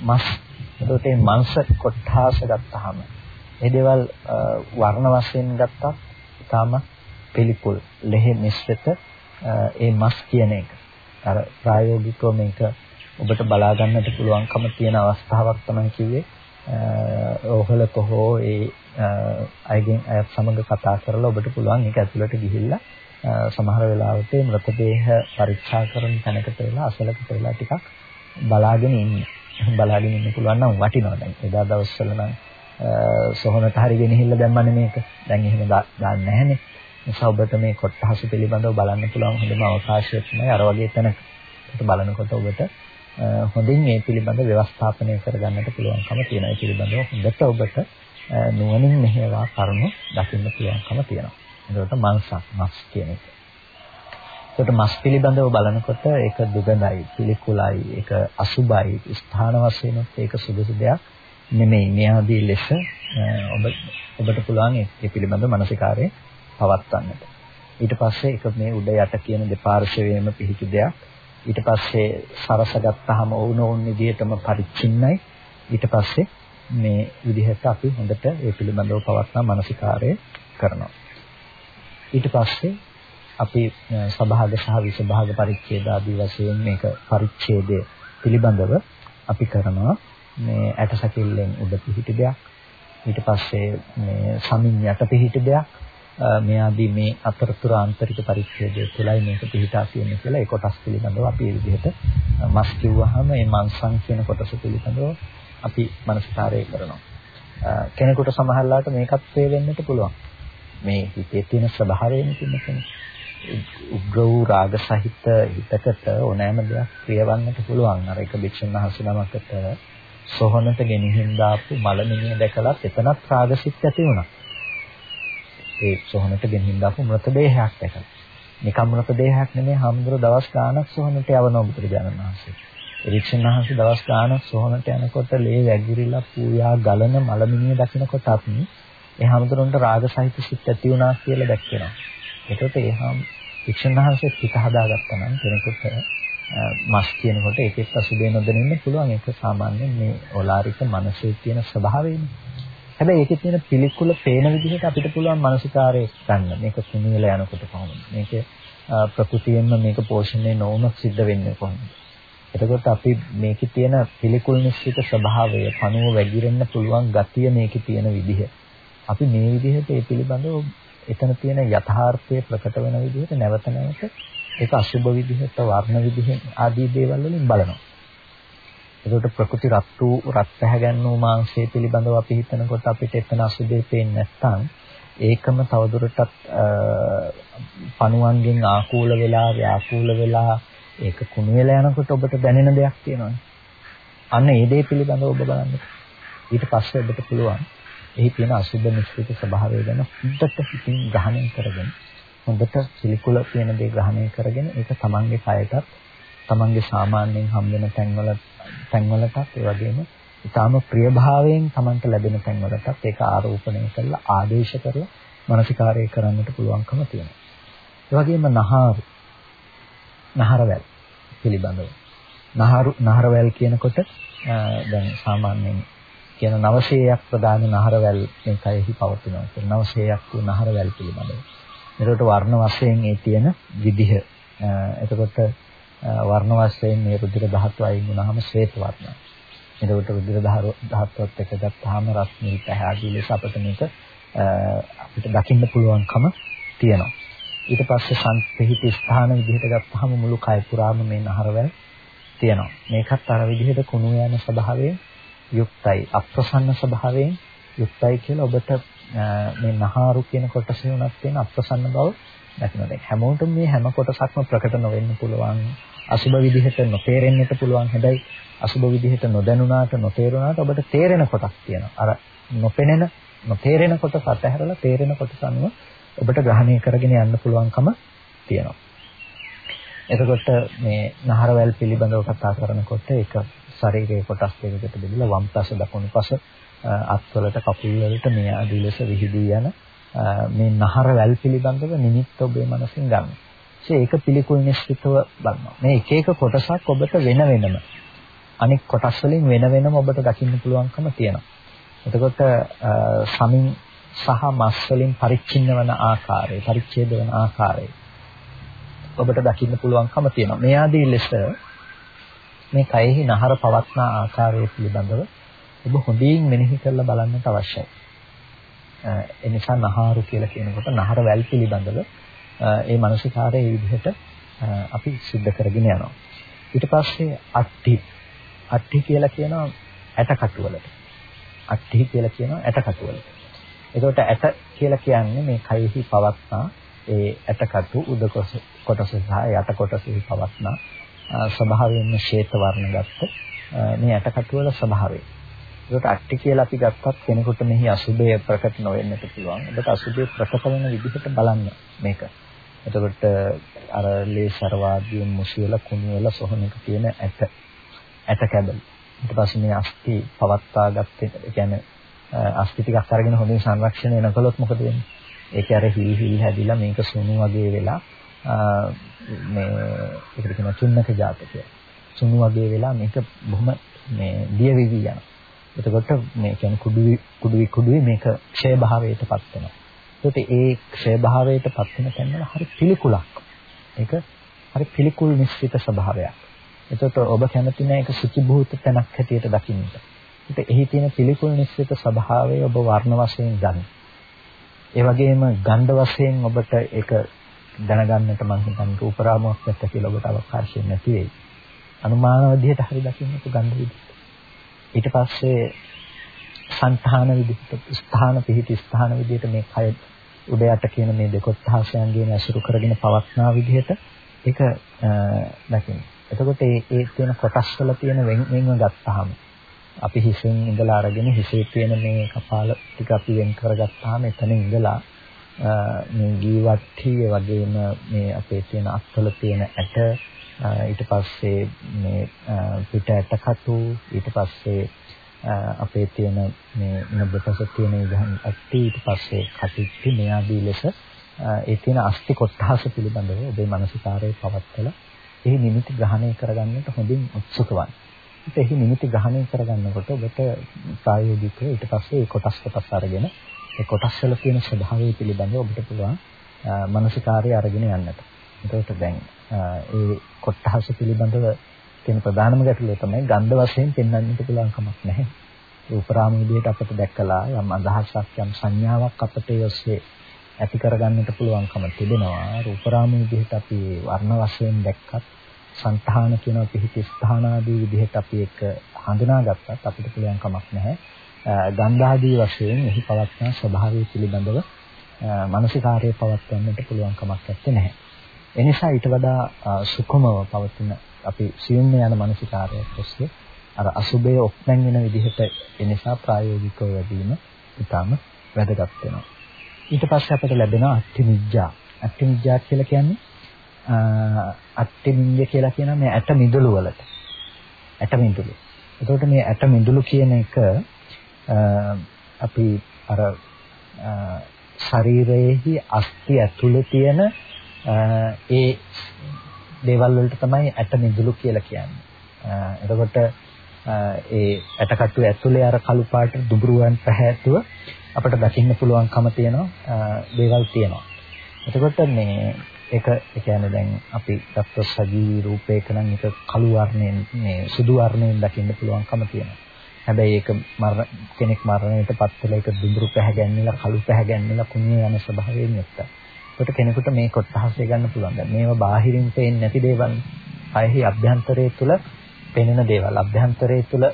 මස්. එතකොට මේ මාංශ කොට්ටාස ගත්තාම මේ දේවල් වර්ණ වශයෙන් ගත්තත් ඊටාම පිළිකුල් ලෙහෙ මිශ්‍රිත ඒ මස් කියන එක. අර ප්‍රායෝගිකව මේක ඔබට බලා ගන්නට පුළුවන්කම තියෙන අවස්ථාවක් තමයි කිව්වේ ඔහලක හෝ ඒ අයගෙන් අයත් සමග කතා කරලා ඔබට පුළුවන් ඒක ඇතුළට ගිහිල්ලා සමහර වෙලාවට මృతදේහ පරීක්ෂා කරන තැනකට වෙලා අසලකට වෙලා ටිකක් බලාගෙන ඉන්න. බලාගෙන ඉන්න පුළුවන් නම් වටිනවා දැන්. එදා දවස්වල නම් සොහනට හරි ගෙනහිල්ලා දැම්මනේ මේක. දැන් එහෙම දාන්න නැහැනේ. නිසා ඔබට මේ කොටහසු පිළිබඳව බලන්න පුළුවන් හොඳම අවකාශයක් තමයි අර වගේ තැනක. ඒක බලනකොට ඔබට හොඳින් මේ පිළිබඳ ව්‍යවස්ථාපනය කරගන්නට පුළුවන්කම තියෙනවා. ඒ පිළිබඳව හොඳට ඔබට නුවණින් මෙහෙවා කරුණු දකින්න පුළුවන්කම තියෙනවා. ඒකට මන්සක් මස් කියන එක. ඒකට මස් පිළිබඳව බලනකොට ඒක දුගඳයි, පිළිකුලයි, ඒක අසුබයි, ස්ථාන වශයෙන් ඒක සුදුසු දෙයක් නෙමෙයි. මේ ආදී ලෙස ඔබ ඔබට පුළුවන් ඒ පිළිබඳව මානසිකාරය පවත්වන්නට. ඊට පස්සේ ඒක මේ උඩ යට කියන දෙපාර්ශ්වයේම පිහිටි දෙයක්. ඊට පස්සේ සරස ගත්තාම වුණ වුණ විදිහටම පරිච්ඡින්නයි. ඊට පස්සේ මේ විදිහට අපි හොඳට ඒ පිළිබඳව පවත්නා මානසිකාරය කරනවා. ඊට පස්සේ අපි සභාග සහ විසභාග පරිච්ඡේද ආදී වශයෙන් මේක පරිච්ඡේදය පිළිබඳව අපි කරනවා. මේ ඇටසැකිල්ලෙන් උඩ පිහිටි දෙයක්. ඊට පස්සේ මේ සමින් යට පිහිටි දෙයක්. මේ ආදී මේ අතරතුර ආන්තරික පරිච්ඡේදය තුළයි මේක පිළිටා තියෙන්නේ කියලා ඒ කොටස් පිළිබඳව අපි මේ විදිහට මස් කිව්වහම මේ මංසං කියන කොටස පිළිබඳව අපි මනස්කාරය කරනවා. කෙනෙකුට සමහරලාට මේකත් තේරෙන්නට පුළුවන්. මේ හිතේ තියෙන ස්වභාවයෙන් කියන්නේ උග්‍ර වූ රාග සහිත හිතකට ඕනෑම දෙයක් ප්‍රියවන්නට පුළුවන්. අර එක භික්ෂුන් වහන්සේ නමකට සොහනට ගෙනිහින් දාපු මලමිනිය දැකලත් එතනත් රාගසිත ඇති වුණා. ඒ සොහනට ගෙනින් දාපු මృతදේහයක් දැකලා. නිකම් මృతදේහයක් නෙමෙයි හැමදෙර දවස් ගාණක් සොහනට යවන බුදුරජාණන් වහන්සේ. එරික්ෂන්හන්සේ දවස් ගාණක් සොහනට යනකොට ලේ වැගිරිලා පූයා ගලන මලමිනිය දකින්නකොටත් ඒ හැමදෙරොන්ට රාග සහිත සිත් ඇති වුණා කියලා දැක්කෙනවා. ඒකට ඒ හැම එරික්ෂන්හන්සේ හිත හදාගත්තා නම් කෙනෙකුට මස් කියනකොට ඒකෙත් අසුබේ නොදැනෙන්න පුළුවන්. ඒක සාමාන්‍යයෙන් මේ ඕලාරික මනසේ තියෙන ස්වභාවයනේ. හැබැයි ඒකේ තියෙන පිළිකුල පේන විදිහට අපිට පුළුවන් මානසිකාරය ගන්න. මේක කුණු වෙලා යනකොට කොහොමද? මේක ප්‍රകൃතියෙන්ම මේක පෝෂණය නොවුනොත් සිද්ධ වෙන්නේ කොහොමද? එතකොට අපි මේකේ තියෙන පිළිකුල් නිශ්චිත ස්වභාවය, පණුව වැగిරෙන්න පුළුවන් ගතිය මේකේ තියෙන විදිහ. අපි මේ විදිහට ඒ පිළිබඳව එතන තියෙන යථාර්ථය ප්‍රකට වෙන විදිහට නැවත නැවත ඒක අසුබ විදිහට, වර්ණ විදිහෙන් ආදී දේවල් වලින් බලනවා. එතකොට ප්‍රකෘති රත් වූ රත් පැහැගන්නු මාංශය පිළිබඳව අපි හිතනකොට අපිට එතන අසුබේ පේන්නේ නැත්නම් ඒකම තවදුරටත් පණුවන්ගෙන් ආකූල වෙලා ව්‍යාකූල වෙලා ඒක කුණු වෙලා යනකොට ඔබට දැනෙන දෙයක් තියෙනවානේ. අන්න ඒ දේ පිළිබඳව ඔබ බලන්න. ඊට පස්සේ ඔබට පුළුවන් එහි තියෙන අසුබ මිශ්‍රිත ස්වභාවය ගැන හොඳට හිතින් ග්‍රහණය කරගෙන හොඳට පිළිකුල කියන දේ ග්‍රහණය කරගෙන ඒක තමන්ගේ කයටත් තමන්ගේ සාමාන්‍යයෙන් හම් වෙන තැන්වල තැන්වලටත් ඒ වගේම ඊටාම ප්‍රියභාවයෙන් තමන්ට ලැබෙන තැන්වලටත් ඒක ආරෝපණය කරලා ආදේශ කරලා මානසිකාරය කරන්නට පුළුවන්කම තියෙනවා. ඒ වගේම නහාරු නහරවැල් පිළිබඳව. නහරු නහරවැල් කියනකොට දැන් සාමාන්‍යයෙන් කියන නවශේයක් ප්‍රධාන නහරවැල් මේකයෙහි පවතිනවා. ඒ නවශේයක් වූ නහරවැල් පිළිබඳව. ඒකට වර්ණ වශයෙන් ඒ තියෙන විදිහ. එතකොට වර්ණ වශයෙන් මේ රුධිර ධාතු අයින් වුණාම ශ්වේත වර්ණයි. එතකොට රුධිර ධාතුවත් එක්ක ගත්තාම රශ්මි පැහැදිලි ලෙස අපිට මේක අපිට දකින්න පුළුවන්කම තියෙනවා. ඊට පස්සේ සංපහිත ස්ථාන විදිහට ගත්තාම මුළු කය පුරාම මේ නහරවැල් තියෙනවා. මේකත් අර විදිහට කුණු යන ස්වභාවයෙන් යුක්තයි. අප්‍රසන්න ස්වභාවයෙන් යුක්තයි කියලා ඔබට මේ නහාරු කියන කොටසේ උනත් තියෙන අප්‍රසන්න බව දකින්න. දැන් හැමෝටම මේ හැම කොටසක්ම ප්‍රකට නොවෙන්න පුළුවන්. අසුබ විදිහට නොතේරෙන්නට පුළුවන්. හැබැයි අසුබ විදිහට නොදැනුණාට නොතේරුණාට ඔබට තේරෙන කොටස් තියෙනවා. අර නොපෙනෙන නොතේරෙන කොටස අතහැරලා තේරෙන කොටස අනුව ඔබට ග්‍රහණය කරගෙන යන්න පුළුවන්කම තියෙනවා. එතකොට මේ නහරවැල් පිළිබඳව කතා කරනකොට ඒක ශරීරයේ කොටස් දෙකකට බෙදලා වම් පස දකුණු පස අත්වලට කකුල් වලට මේ ආදී ලෙස විහිදී යන මේ නහරවැල් පිළිබඳව නිමිත්ත ඔබේ මනසින් ගන්න. ඒක පිළිකුල් නිශ්චිතව බලනවා. මේ එක එක කොටසක් ඔබට වෙන වෙනම අනෙක් කොටස් වලින් වෙන වෙනම ඔබට දකින්න පුළුවන්කම තියෙනවා. එතකොට සමින් සහ මස් වලින් පරිච්ඡින්න වන ආකාරය, පරිච්ඡේද වන ආකාරය ඔබට දකින්න පුළුවන්කම තියෙනවා. මේ ආදී ලෙස මේ කයෙහි නහර පවත්නා ආකාරය පිළිබඳව ඔබ හොඳින් මෙනෙහි කරලා බලන්නට අවශ්‍යයි. එනිසා නහාරු කියලා කියනකොට නහර වැල් පිළිබඳව ඒ මානසිකාරය ඒ විදිහට අපි සිද්ධ කරගෙන යනවා. ඊට පස්සේ අට්ටි අට්ටි කියලා කියනවා ඇටකටුවලට. අට්ටි කියලා කියනවා ඇටකටුවලට. එතකොට ඇට කියලා කියන්නේ මේ කයෙහි පවත්නා ඒ ඇටකටු උද කොටස සහ යට කොටසෙහි පවත්නා ස්වභාවයෙන්ම ශ්වේත වර්ණගත් මේ ඇටකටු වල ස්වභාවය. ඒකට අට්ටි කියලා අපි ගත්තත් කෙනෙකුට මෙහි අසුබය ප්‍රකට නොවෙන්නට පුළුවන්. ඔබට අසුබය ප්‍රකට වෙන විදිහට බලන්න මේක. එතකොට අර ලේසරවාදීන් මුසියල කුණු වල සොහනක තියෙන ඇට ඇට කැබලි. ඊට පස්සේ මේ අස්ති පවත්වා ගත්තේ ඒ කියන්නේ අස්ති ටිකක් අරගෙන හොඳින් සංරක්ෂණය නොකළොත් මොකද වෙන්නේ? ඒක අර හිල් හිල් හැදිලා මේක සුණු වගේ වෙලා මේ ඒකට කියන චුන්නක ජාතකය. සුණු වගේ වෙලා මේක බොහොම මේ දිය විවි යනවා. එතකොට මේ කියන්නේ කුඩුවි කුඩුවි කුඩුවි මේක ක්ෂය භාවයටපත් වෙනවා. ඒකට ඒ ක්ෂය භාවයටපත් වෙන තැන්වල හරි පිළිකුලක්. ඒක හරි පිළිකුල් නිශ්චිත ස්වභාවයක්. එතකොට ඔබ කැමති නැහැ ඒක සුචි භූත තැනක් හැටියට දකින්න. ඒත් එහි තියෙන පිළිකුල් නිශ්චිත ස්වභාවය ඔබ වර්ණ වශයෙන් ගන්න. ඒ වගේම ගන්ධ වශයෙන් ඔබට ඒක දැනගන්නට මම හිතන්නේ රූපරාමුවක් නැත්te කියලා ඔබට අවකාශයක් නැති වෙයි. අනුමාන විදිහට හරි දකින්නට ගන්ධ විදිහට. ඊට පස්සේ සංධාන විදිහට ස්ථාන පිහිටි ස්ථාන විදිහට මේ කය උඩ යට කියන මේ දෙකොත්හාසයන්ගේ ඇසුරු කරගෙන පවත්නා විදිහට ඒක දකින්න. එතකොට ඒ ඒ තියෙන කොටස් වල තියෙන වෙන් වෙන්ව ගත්තාම අපි හිසෙන් ඉඳලා අරගෙන හිසේ තියෙන මේ කපාල ටික අපි වෙන් කරගත්තාම එතන ඉඳලා මේ ජීවත්ටි වගේම මේ අපේ තියෙන අත්වල තියෙන ඇට ඊට පස්සේ මේ පිට ඇටකටු ඊට පස්සේ අපේ තියෙන මේ නබ්බපස තියෙන විධාන අට්ටි ඊට පස්සේ කටිට්ටි මේ ආදී ලෙස ඒ තියෙන අස්ති කොටහස පිළිබඳව ඔබේ මානසිකාරයේ පවත්තලා එහි නිමිති ග්‍රහණය කරගන්නට හොඳින් උත්සුක වන්න. එහි නිමිති ග්‍රහණය කරගන්නකොට ඔබට ප්‍රායෝගිකව ඊට පස්සේ ඒ කොටස් කොටස් අරගෙන ඒ කොටස් වල තියෙන ස්වභාවය පිළිබඳව ඔබට පුළුවන් මානසිකාරය අරගෙන යන්නට. එතකොට දැන් ඒ කොටහස පිළිබඳව තියෙන ප්‍රධානම ගැටලුව තමයි ගන්ධ වශයෙන් පෙන්වන්නට පුළුවන් කමක් නැහැ. රූපරාම විදිහට අපිට දැක්කලා යම් අදහසක් යම් සංඥාවක් අපිට යොස්සේ ඇති කරගන්නට පුළුවන්කම තිබෙනවා. රූපරාම විදිහට අපි වර්ණ වශයෙන් දැක්කත් సంతාන කියන පිහිටි ස්ථාන ආදී විදිහට අපි එක හඳුනාගත්තත් අපිට පුළුවන් කමක් නැහැ. ගන්ධ ආදී වශයෙන් එහි පවත්නා ස්වභාවය පිළිබඳව මානසිකාර්යය පවත්වන්නට පුළුවන් කමක් නැත්තේ. එනිසා ඊට වඩා සුඛමව පවතින අපි සියුම්ම යන මානසිකාරයක් ඔස්සේ අර අසුබය ඔක්මන් වෙන විදිහට එනිසා ප්‍රායෝගිකව වැඩිම ඉතාම වැදගත් වෙනවා. ඊට පස්සේ අපිට ලැබෙන අට්ඨිනිජ්ජා. අට්ඨිනිජ්ජා කියලා කියන්නේ අට්ඨිනිජ්ජ කියලා කියන මේ ඇට මිදුළු වලට. ඇට මිදුළු. එතකොට මේ ඇට මිදුළු කියන එක අපි අර ශරීරයේහි අස්ථි ඇතුළේ තියෙන ඒ දේවල් වලට තමයි ඇට මිදුළු කියලා කියන්නේ. එතකොට ඒ ඇටකටු ඇතුලේ අර කළු පාට දුඹුරුවන් පැහැතුව අපිට දකින්න පුළුවන්කම තියෙනවා දේවල් තියෙනවා. එතකොට මේ ඒක ඒ කියන්නේ දැන් අපි දත්ත සජීවී රූපයක නම් ඒක කළු වර්ණයෙන් මේ සුදු වර්ණයෙන් දකින්න පුළුවන්කම තියෙනවා. හැබැයි ඒක මරණ කෙනෙක් මරණයට පත් වෙලා ඒක දුඹුරු පැහැගැන්නිලා කළු පැහැගැන්නිලා කුණිය යන ස්වභාවයෙන් යුක්තයි. ඒකට කෙනෙකුට මේ කොටහසේ ගන්න පුළුවන්. දැන් මේවා බාහිරින් පේන්නේ නැති දේවල්. අයෙහි අභ්‍යන්තරයේ තුල පෙනෙන දේවල්, අභ්‍යන්තරයේ තුල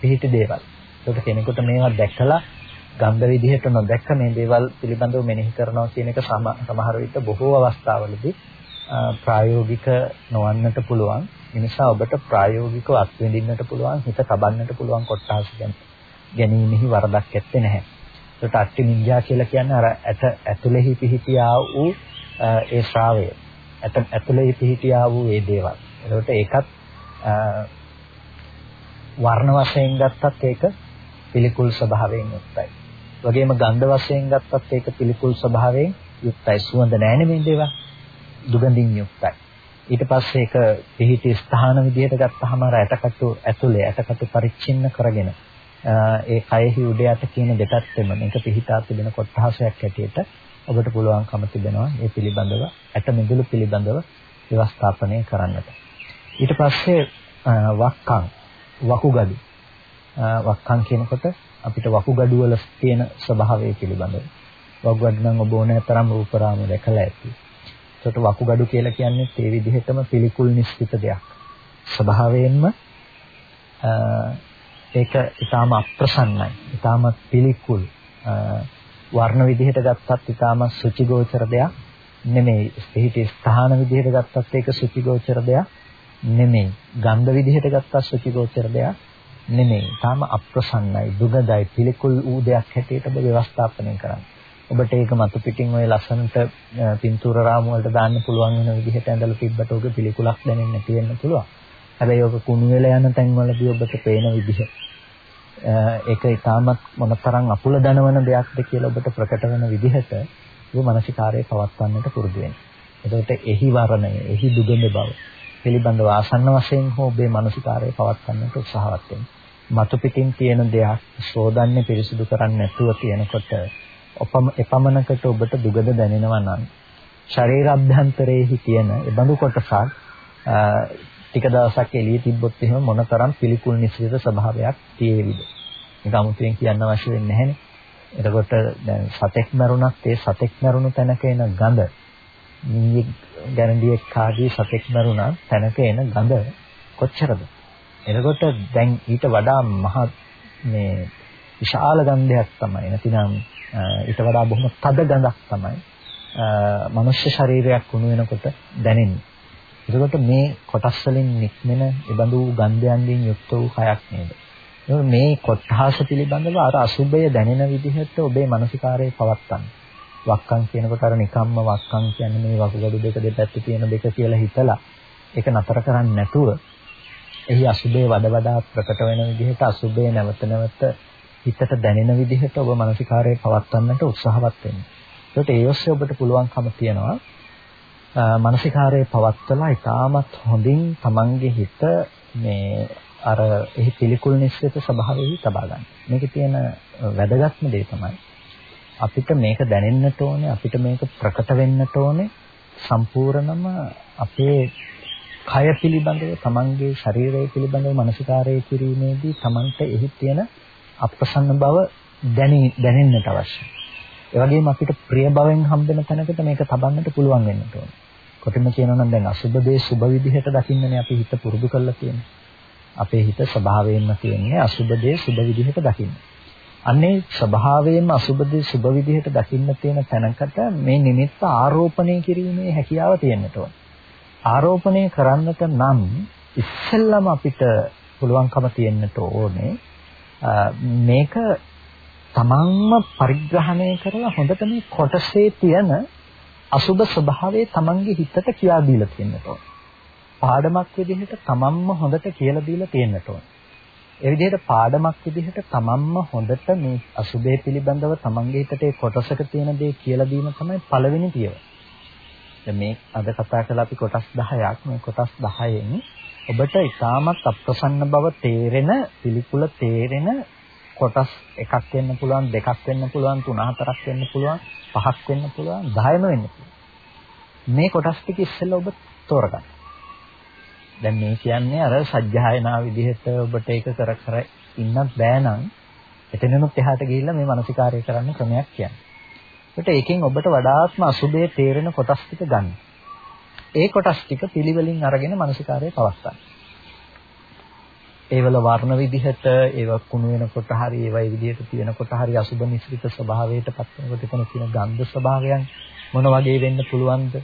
පිහිටි දේවල්. ඒකට කෙනෙකුට මේවා දැකලා ගන්ධ විදිහට නොදැක්ක මේ දේවල් පිළිබඳව මෙනෙහි කරනවා කියන එක සමහර විට බොහෝ අවස්ථාවලදී ප්‍රායෝගික නොවන්නට පුළුවන්. ඒ නිසා ඔබට ප්‍රායෝගිකව අත්විඳින්නට පුළුවන්, හිත තබන්නට පුළුවන් කොටස් ගැනීමෙහි වරදක් ඇත්තේ නැහැ. ඒකට අට්ටි නිඤ්ඤා කියලා කියන්නේ අර ඇත ඇතුලෙහි පිහිටියා වූ ඒ ශ්‍රාවය. ඇත ඇතුලෙහි පිහිටියා වූ ඒ දේවල්. ඒකට ඒකත් වර්ණ වශයෙන් ගත්තත් ඒක පිළිකුල් ස්වභාවයෙන් යුක්තයි. වගේම ගන්ධ වශයෙන් ගත්තත් ඒක පිළිකුල් ස්වභාවයෙන් යුක්තයි. සුවඳ නැහැ මේ දේවල්. දුගඳින් යුක්තයි. ඊට පස්සේ ඒක පිහිටි ස්ථාන විදිහට ගත්තාම අර ඇටකටු ඇතුලේ ඇටකටු පරිච්ඡින්න කරගෙන ඒ කයෙහි උඩ යට කියන දෙපැත්තෙම මේක පිහිටා තිබෙන කොටහසක් හැටියට ඔබට පුළුවන්කම තිබෙනවා මේ පිළිබඳව ඇට මිදුළු පිළිබඳව ව්‍යවස්ථාපනය කරන්නට. ඊට පස්සේ වක්කම් වකුගඩු වක්කම් කියනකොට අපිට වකුගඩු වල තියෙන ස්වභාවය පිළිබඳව වකුගඩු නම් ඔබ ඕනෑ තරම් රූපරාම දැකලා ඇති. ඒකට වකුගඩු කියලා කියන්නේ ඒ විදිහටම පිළිකුල් නිස්සිත දෙයක්. ස්වභාවයෙන්ම ඒක ඊටාම අප්‍රසන්නයි. ඊටාම පිළිකුල්. වර්ණ විදිහට ගත්තත් ඊටාම සුචිගෝචර දෙයක් නෙමෙයි. පිහිටි ස්ථාන විදිහට ගත්තත් ඒක සුචිගෝචර දෙයක් නෙමෙයි. ගන්ධ විදිහට ගත්තත් සුචිගෝචර දෙයක් නෙමෙයි. ඊටාම අප්‍රසන්නයි. දුගදයි පිළිකුල් වූ දෙයක් හැටියට ඔබ ව්‍යවස්ථාපනය කරන්නේ. ඔබට ඒක මතු පිටින් ඔය ලස්සනට පින්තූර රාමු වලට දාන්න පුළුවන් වෙන විදිහට ඇඳලා තිබ්බට ඔබ පිළිකුලක් දැනෙන්නේ නැති වෙන්න පුළුවන්. හැබැයි ඔබ කුණු වෙලා යන තැන්වලදී ඔබට පේන විදිහ ඒක ඊටමත් මොනතරම් අපුල දනවන දෙයක්ද කියලා ඔබට ප්‍රකට වෙන විදිහට ඔබ මානසිකාරයේ පවත්වන්නට පුරුදු වෙන්න. එතකොට එහි වරණය, එහි දුගඳ බව පිළිබඳව ආසන්න වශයෙන් හෝ ඔබේ මානසිකාරයේ පවත්වන්නට උත්සාහවත් වෙන්න. මතු පිටින් තියෙන දෙයක් ශෝධන්නේ පිරිසිදු කරන්නේ නැතුව තියෙනකොට එපමණකට ඔබට දුගඳ දැනෙනවා නම් ශරීර අභ්‍යන්තරයේ තියෙන ඒ බඳු කොටසක් ටික දවසක් එළියේ තිබ්බොත් එහෙම මොනතරම් පිළිකුල් නිසිත ස්වභාවයක් තියේවිද? ඒක 아무තෙන් කියන්න අවශ්‍ය වෙන්නේ නැහැනේ. එතකොට දැන් සතෙක් මරුණත් ඒ සතෙක් මරුණු තැනක එන ගඳ මීයේ ගැරන්ඩියෙක් කාගේ සතෙක් මරුණා තැනක එන ගඳ කොච්චරද? එතකොට දැන් ඊට වඩා මහ මේ විශාල ගන්ධයක් තමයි. නැතිනම් ඊට වඩා බොහොම තද ගඳක් තමයි. මනුෂ්‍ය ශරීරයක් වුණ වෙනකොට දැනෙන්නේ. එතකොට මේ කොටස් වලින් නික්මෙන ඒබඳු ගන්ධයන්ගෙන් යුක්ත වූ කයක් නේද? මේ කොටහස පිළිබඳව අර අසුබය දැනෙන විදිහට ඔබේ මානසිකාරයේ පවත්තන්න. වක්කම් කියනකොට අර නිකම්ම වක්කම් කියන්නේ මේ වකුගඩු දෙක දෙපැත්තේ තියෙන දෙක කියලා හිතලා ඒක නතර කරන්නේ නැතුව එහි අසුබේ වඩ වඩා ප්‍රකට වෙන විදිහට අසුබේ නැවත නැවත හිතට දැනෙන විදිහට ඔබ මානසිකාරයේ පවත්වන්නට උත්සාහවත් වෙන්න. ඒකට ඒ ඔස්සේ ඔබට පුළුවන්කම තියනවා මානසිකාරයේ පවත්වලා ඉතාමත් හොඳින් Tamange හිත මේ අර එහි පිළිකුල් නිශ්චිත ස්වභාවයෙහි තබා ගන්න. මේකේ තියෙන වැදගත්ම දේ තමයි අපිට මේක දැනෙන්නට ඕනේ අපිට මේක ප්‍රකට වෙන්නට ඕනේ සම්පූර්ණම අපේ කය පිළිබඳව තමන්ගේ ශරීරය පිළිබඳව මනසිකාරය කිරීමේදී තමන්ට එහි තියෙන අප්‍රසන්න බව දැනෙන්නට අවශ්‍යයි. ඒ වගේම අපිට ප්‍රිය භවෙන් හම්බෙන තැනකට මේක තබන්නට පුළුවන් වෙන්න ඕනේ. කොටින්ම කියනවා නම් දැන් අසුබ දේ සුබ විදිහට දකින්නනේ අපි හිත පුරුදු කරලා තියෙන්නේ. අපේ හිත ස්වභාවයෙන්ම තියෙන්නේ අසුබ දේ සුබ විදිහට දකින්න. අන්නේ ස්වභාවයෙන්ම අසුබ දේ සුබ විදිහට දකින්න තියෙන තැනකට මේ නිමිත්ත ආරෝපණය කිරීමේ හැකියාව තියෙන්නට ඕන. ආරෝපණය කරන්නට නම් ඉස්සෙල්ලම අපිට පුළුවන්කම තියෙන්නට ඕනේ මේක තමන්ම පරිග්‍රහණය කරලා හොඳට මේ කොටසේ තියෙන අසුබ ස්වභාවය තමන්ගේ හිතට කියා දීලා තියෙන්නට ඕන. පාඩමක් විදිහට තමන්ම හොඳට කියලා දීලා තියෙන්නට ඕන. ඒ විදිහට පාඩමක් විදිහට තමන්ම හොඳට මේ අසුබේ පිළිබඳව තමන්ගේ හිතට ඒ කොටසක තියෙන දේ කියලා දීම තමයි පළවෙනි පියවර. දැන් මේ අද කතා කළා අපි කොටස් 10ක් මේ කොටස් 10න් ඔබට ඉතාමත් අප්‍රසන්න බව තේරෙන පිළිකුල තේරෙන කොටස් එකක් වෙන්න පුළුවන් දෙකක් වෙන්න පුළුවන් තුන හතරක් වෙන්න පුළුවන් පහක් වෙන්න පුළුවන් 10ම වෙන්න පුළුවන් මේ කොටස් ටික ඉස්සෙල්ලා ඔබ තෝරගන්න දැන් මේ කියන්නේ අර සජ්ජායනා විදිහට ඔබට ඒක කර කර ඉන්නත් බෑ නම් එතනනොත් එහාට ගිහිල්ලා මේ මානසිකාරය කරන්න ක්‍රමයක් කියන්නේ. ඒකට ඒකෙන් ඔබට වඩාත්ම අසුබේ තේරෙන කොටස් ටික ගන්න. ඒ කොටස් ටික පිළිවෙලින් අරගෙන මානසිකාරය පවත්වා ගන්න. ඒවල වර්ණ විදිහට ඒව කුණු වෙනකොට හරි ඒවයි විදිහට තියෙනකොට හරි අසුබ මිශ්‍රිත ස්වභාවයට පත් වෙනකොට එතන තියෙන ගන්ධ ස්වභාවයන් මොන වගේ වෙන්න පුළුවන්ද?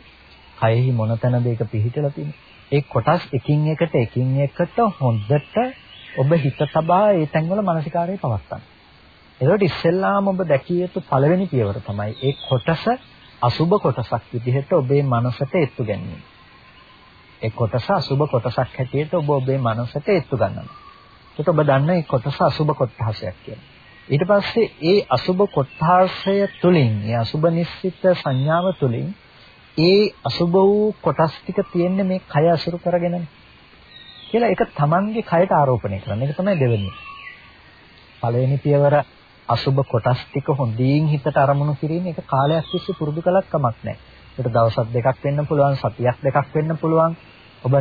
කයෙහි මොන තැනද ඒක පිහිටලා තියෙන්නේ? ඒ කොටස් එකින් එකට එකින් එකට හොඳට ඔබ හිත තබා ඒ තැන්වල මානසිකාරය පවත්වන්න. ඒකට ඉස්සෙල්ලාම ඔබ දැකිය යුතු පළවෙනි පියවර තමයි ඒ කොටස අසුබ කොටසක් විදිහට ඔබේ මනසට එත්තු ගැනීම. ඒ කොටස අසුබ කොටසක් හැටියට ඔබ ඔබේ මනසට එත්තු ගන්නවා. ඒකට ඔබ දන්න ඒ කොටස අසුබ කොටසක් කියලා. ඊට පස්සේ ඒ අසුබ කොටාසය තුලින් ඒ අසුබ නිශ්චිත සංඥාව තුලින් ඒ අසුබ වූ කොටස් ටික තියෙන්නේ මේ කය අසුරු කරගෙනනේ. කියලා ඒක Tamange කයට ආරෝපණය කරන එක තමයි දෙවෙනි. පළවෙනි පියවර අසුබ කොටස් ටික හොඳින් හිතට අරමුණු කිරීම ඒක කාලයක් තිස්සේ පුරුදු කළත් කමක් නැහැ. ඒකට දවසක් දෙකක් වෙන්න පුළුවන්, සතියක් දෙකක් වෙන්න පුළුවන්. ඔබ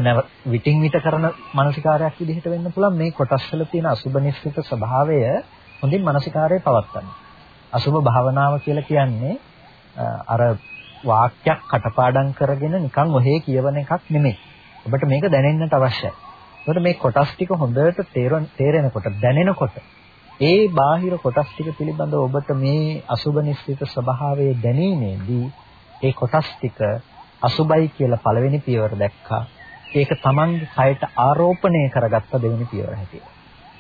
විටින් විට කරන මානසිකාරයක් විදිහට වෙන්න පුළුවන් මේ කොටස් වල තියෙන අසුබ නිශ්චිත ස්වභාවය හොඳින් මානසිකාරයේ පවත්වන්න. අසුබ භාවනාව කියලා කියන්නේ අර වාක්‍යයක් කටපාඩම් කරගෙන නිකන් ඔහේ කියවන එකක් නෙමෙයි. ඔබට මේක දැනෙන්නට අවශ්‍යයි. ඒකට මේ කොටස් ටික හොඳට තේරෙනකොට දැනෙනකොට ඒ බාහිර කොටස් ටික පිළිබඳව ඔබට මේ අසුබ නිශ්චිත ස්වභාවයේ දැනීමේදී ඒ කොටස් ටික අසුබයි කියලා පළවෙනි පියවර දැක්කා. ඒක Tamange කයට ආරෝපණය කරගත්ත දෙවෙනි පියවර හැටියට.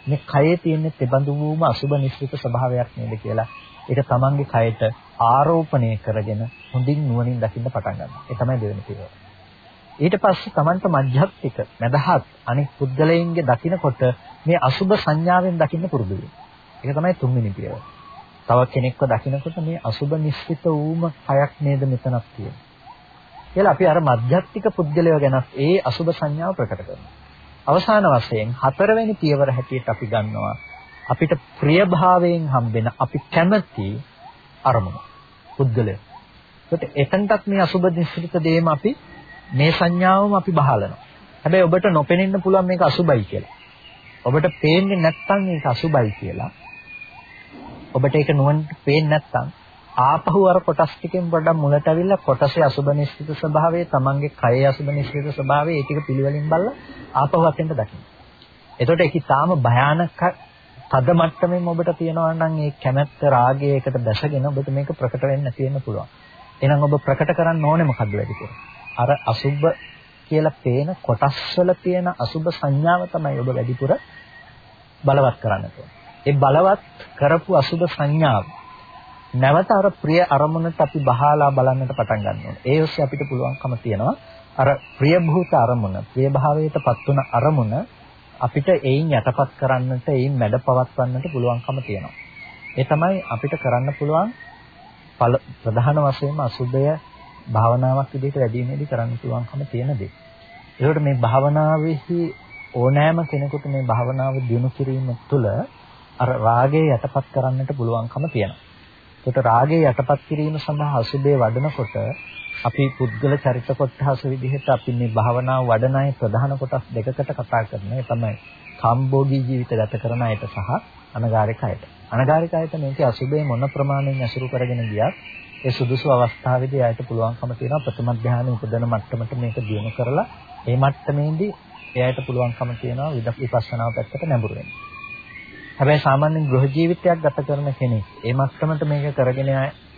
මේ කයේ තියෙන තෙබඳු වූම අසුබ නිශ්චිත ස්වභාවයක් නේද කියලා ඒක Tamange කයට ආරෝපණය කරගෙන හොඳින් නුවණින් දකින්න පටන් ගන්නවා. ඒ තමයි දෙවෙනි පියවර. ඊට පස්සේ Tamanට මධ්‍යස්තික මදහත් අනික් පුද්ගලයන්ගේ දකින්නකොට මේ අසුබ සංඥාවෙන් දකින්න පුරුදු ඒක තමයි තුන්වෙනි පියවර. තව කෙනෙක්ව දකින්නකොට මේ අසුබ නිශ්චිත වූම හයක් නේද මෙතනක් තියෙන්නේ. කියලා අපි අර මධ්‍යස්තික පුද්ගලයව ගැන ඒ අසුබ සංඥාව ප්‍රකට කරනවා. අවසාන වශයෙන් හතරවෙනි පියවර හැටියට අපි ගන්නවා අපිට ප්‍රියභාවයෙන් හම්බෙන අපි කැමති අරමුණ පුද්ගලය. ඒකට එතනටත් මේ අසුබ නිශ්චිත දේම අපි මේ සංඥාවම අපි බහලනවා. හැබැයි ඔබට නොපෙනෙන්න පුළුවන් මේක අසුබයි කියලා. ඔබට පේන්නේ නැත්නම් මේක අසුබයි කියලා. ඔබට ඒක නුවණට පේන්නේ නැත්නම් ආපහු අර කොටස් ටිකෙන් පොඩ්ඩක් මුලට අවිල්ලා කොටසේ අසුබ නිශ්චිත ස්වභාවය, තමන්ගේ කයේ අසුබ නිශ්චිත ස්වභාවය ඒ ටික පිළිවෙලින් බලලා ආපහු අතෙන්ට දකින්න. එතකොට ඒක තාම භයානක තද මට්ටමින් ඔබට තියෙනවා නම් ඒ කැමැත්ත රාගය එකට දැසගෙන ඔබට මේක ප්‍රකට වෙන්න තියෙන්න පුළුවන්. එහෙනම් ඔබ ප්‍රකට කරන්න ඕනේ මොකද්ද වැඩිපුර? අර අසුබ කියලා පේන කොටස් වල තියෙන අසුබ සංඥාව තමයි ඔබ වැඩිපුර බලවත් කරන්න ඒ බලවත් කරපු අසුබ සංඥාව නැවත අර ප්‍රිය අරමුණට අපි බහලා බලන්නට පටන් ගන්න ඕනේ. ඒ ඔස්සේ අපිට පුළුවන්කම තියෙනවා අර ප්‍රිය භූත අරමුණ ප්‍රිය භාවයටපත් වුණ අරමුණ අපිට ඒයින් යටපත් කරන්නට ඒයින් මැඩ පවත්වන්නට පුළුවන්කම තියෙනවා. ඒ තමයි අපිට කරන්න පුළුවන් ප්‍රධාන වශයෙන්ම අසුබය භාවනාවක් විදිහට වැඩිමේදී කරන්න පුළුවන්කම තියෙන දේ. ඒකට මේ භාවනාවේහි ඕනෑම කෙනෙකුට මේ භාවනාව දියුණු කිරීම තුළ අර රාගය යටපත් කරන්නට පුළුවන්කම තියෙනවා. ඒකට රාගය යටපත් කිරීම සඳහා අසුබේ වඩනකොට අපි පුද්ගල චරිත කොටස විදිහට අපි මේ භාවනාව වඩන අය ප්‍රධාන කොටස් දෙකකට කතා කරනවා. ඒ තමයි කාම්භෝගී ජීවිත ගත කරන අයට සහ අනගාരിക අයට. අනගාരിക අයට මේකේ අසුබේ මොන ප්‍රමාණයෙන් අසුරු කරගෙන ගියත් ඒ සුදුසු අවස්ථාවේදී ආයත පුළුවන්කම තියෙනවා ප්‍රථම ධානය උපදන මට්ටමට මේක දියුණු කරලා ඒ මට්ටමේදී එයාට පුළුවන්කම තියෙනවා විදර්ශනා පැත්තට නැඹුරු වෙන්න. හැබැයි සාමාන්‍ය ගෘහ ජීවිතයක් ගත කරන කෙනෙක් ඒ මට්ටමට මේක කරගෙන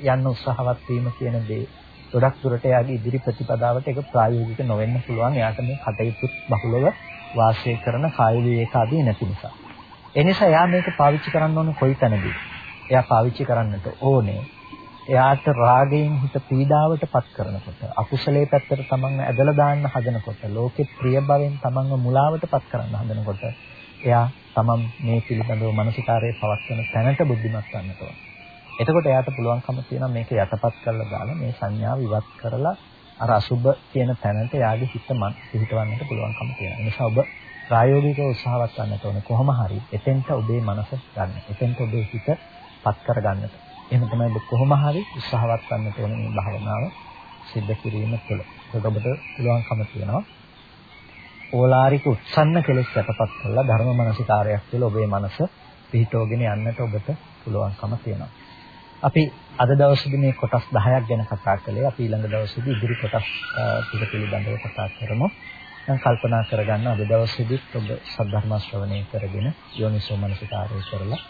යන්න උත්සාහවත් වීම කියන දේ ගොඩක් දුරට එයාගේ ඉදිරි ප්‍රතිපදාවට ඒක ප්‍රායෝගික නොවෙන්න පුළුවන්. එයාට මේ කටයුතු බහුලව වාසය කරන කාය විවේක ආදී නැති නිසා. ඒ නිසා එයා මේක පාවිච්චි කරන්න ඕනේ කොයි තැනදී. එයා පාවිච්චි කරන්නට ඕනේ. එයාට රාගයෙන් හිත පීඩාවට පත් කරනකොට අකුසලයේ පැත්තට තමන්ව ඇදලා දාන්න හදනකොට ලෝකේ ප්‍රිය භවෙන් තමන්ව මුලාවට පත් කරන්න හදනකොට එයා තමන් මේ පිළිබඳව මානසිකාරයේ පවත්වන තැනට බුද්ධිමත් වන්නට ඕන. එතකොට එයාට පුළුවන්කම තියෙනවා මේක යටපත් කරලා දාලා මේ සංඥාව ඉවත් කරලා අර අසුබ කියන තැනට එයාගේ හිත මන පිහිටවන්නට පුළුවන්කම තියෙනවා. ඒ නිසා ඔබ ප්‍රායෝගිකව උත්සාහවත් වන්නට ඕනේ කොහොම හරි එතෙන්ට ඔබේ මනස ගන්න. එතෙන්ට ඔබේ හිත පත් කරගන්නට. එහෙම තමයි ඔබ කොහොම හරි උත්සාහවත් වන්නට ඕනේ මේ භාවනාව සිද්ධ කිරීම තුළ. ඒකට ඔබට පුළුවන්කම තියෙනවා ඕලාරික උත්සන්න කෙලෙස් යටපත් කරලා ධර්ම මනසිකාරයක් තුළ ඔබේ මනස පිහිටෝගෙන යන්නට ඔබට පුළුවන්කම තියෙනවා. අපි අද දවසේදී මේ කොටස් 10ක් ගැන කතා කළේ. අපි ඊළඟ දවසේදී ඉදිරි කොටස් ටික පිළිබඳව කතා කරමු. දැන් කල්පනා කරගන්න අද දවසේදී ඔබ සද්ධර්ම ශ්‍රවණය කරගෙන යෝනිසෝ මනසිකාරය කරලා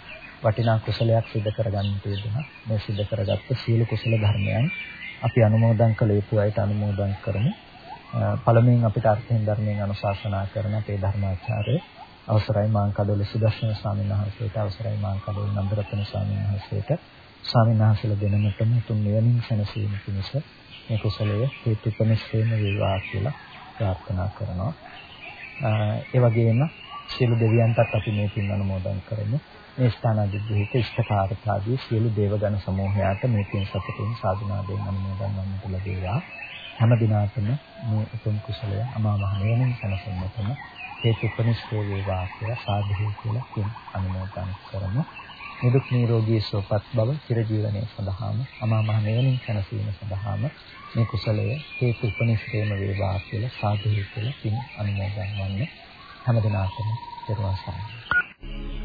වටිනා කුසලයක් සිදු කරගන්න තියෙනවා. මේ සිදු කරගත්ත සීල කුසල ධර්මයන් අපි අනුමෝදන් කළ යුතු අයට අනුමෝදන් කරමු. පළමුවෙන් අපිට අර්ථයෙන් ධර්මයෙන් අනුශාසනා කරන අපේ ධර්මාචාර්ය අවසරයි මාංකඩොළ සුදර්ශන ස්වාමීන් වහන්සේට අවසරයි මාංකඩොළ නන්දරත්න ස්වාමීන් වහන්සේට ස්වාමීන් වහන්සේලා දෙනමතම තුන් නිවනින් සැනසීම පිණිස මේ කුසලය හේතුපනිස්සේම වේවා කියලා ප්‍රාර්ථනා කරනවා. ඒ වගේම සියලු දෙවියන්ටත් අපි මේ පින් අනුමෝදන් කරමු. මේ ස්ථානාධිපති ඉෂ්ඨකාරතාදී සියලු දේවගණ සමූහයාට මේ පින් සතුටින් සාධනාවෙන් අනුමෝදන් වන්නට ලැබේවා. හැම දිනාටම මේ උතුම් කුසලය අමා මහ නිවනින් සැනසෙන්නටම හේතුපනිෂ්ඨේ වේවා කියලා සාධු කියලා පින් අනුමෝදන් කරමු. නිදුක් නිරෝගී සුවපත් බව චිරජීවනයේ සඳහාම අමා මහ නිවනින් සැනසීම සඳහාම මේ කුසලය හේතුපනිෂ්ඨේම වේවා කියලා සාධු කියලා පින් අනුමෝදන් වන්නේ හැම දිනාටම දරුවන් සරණයි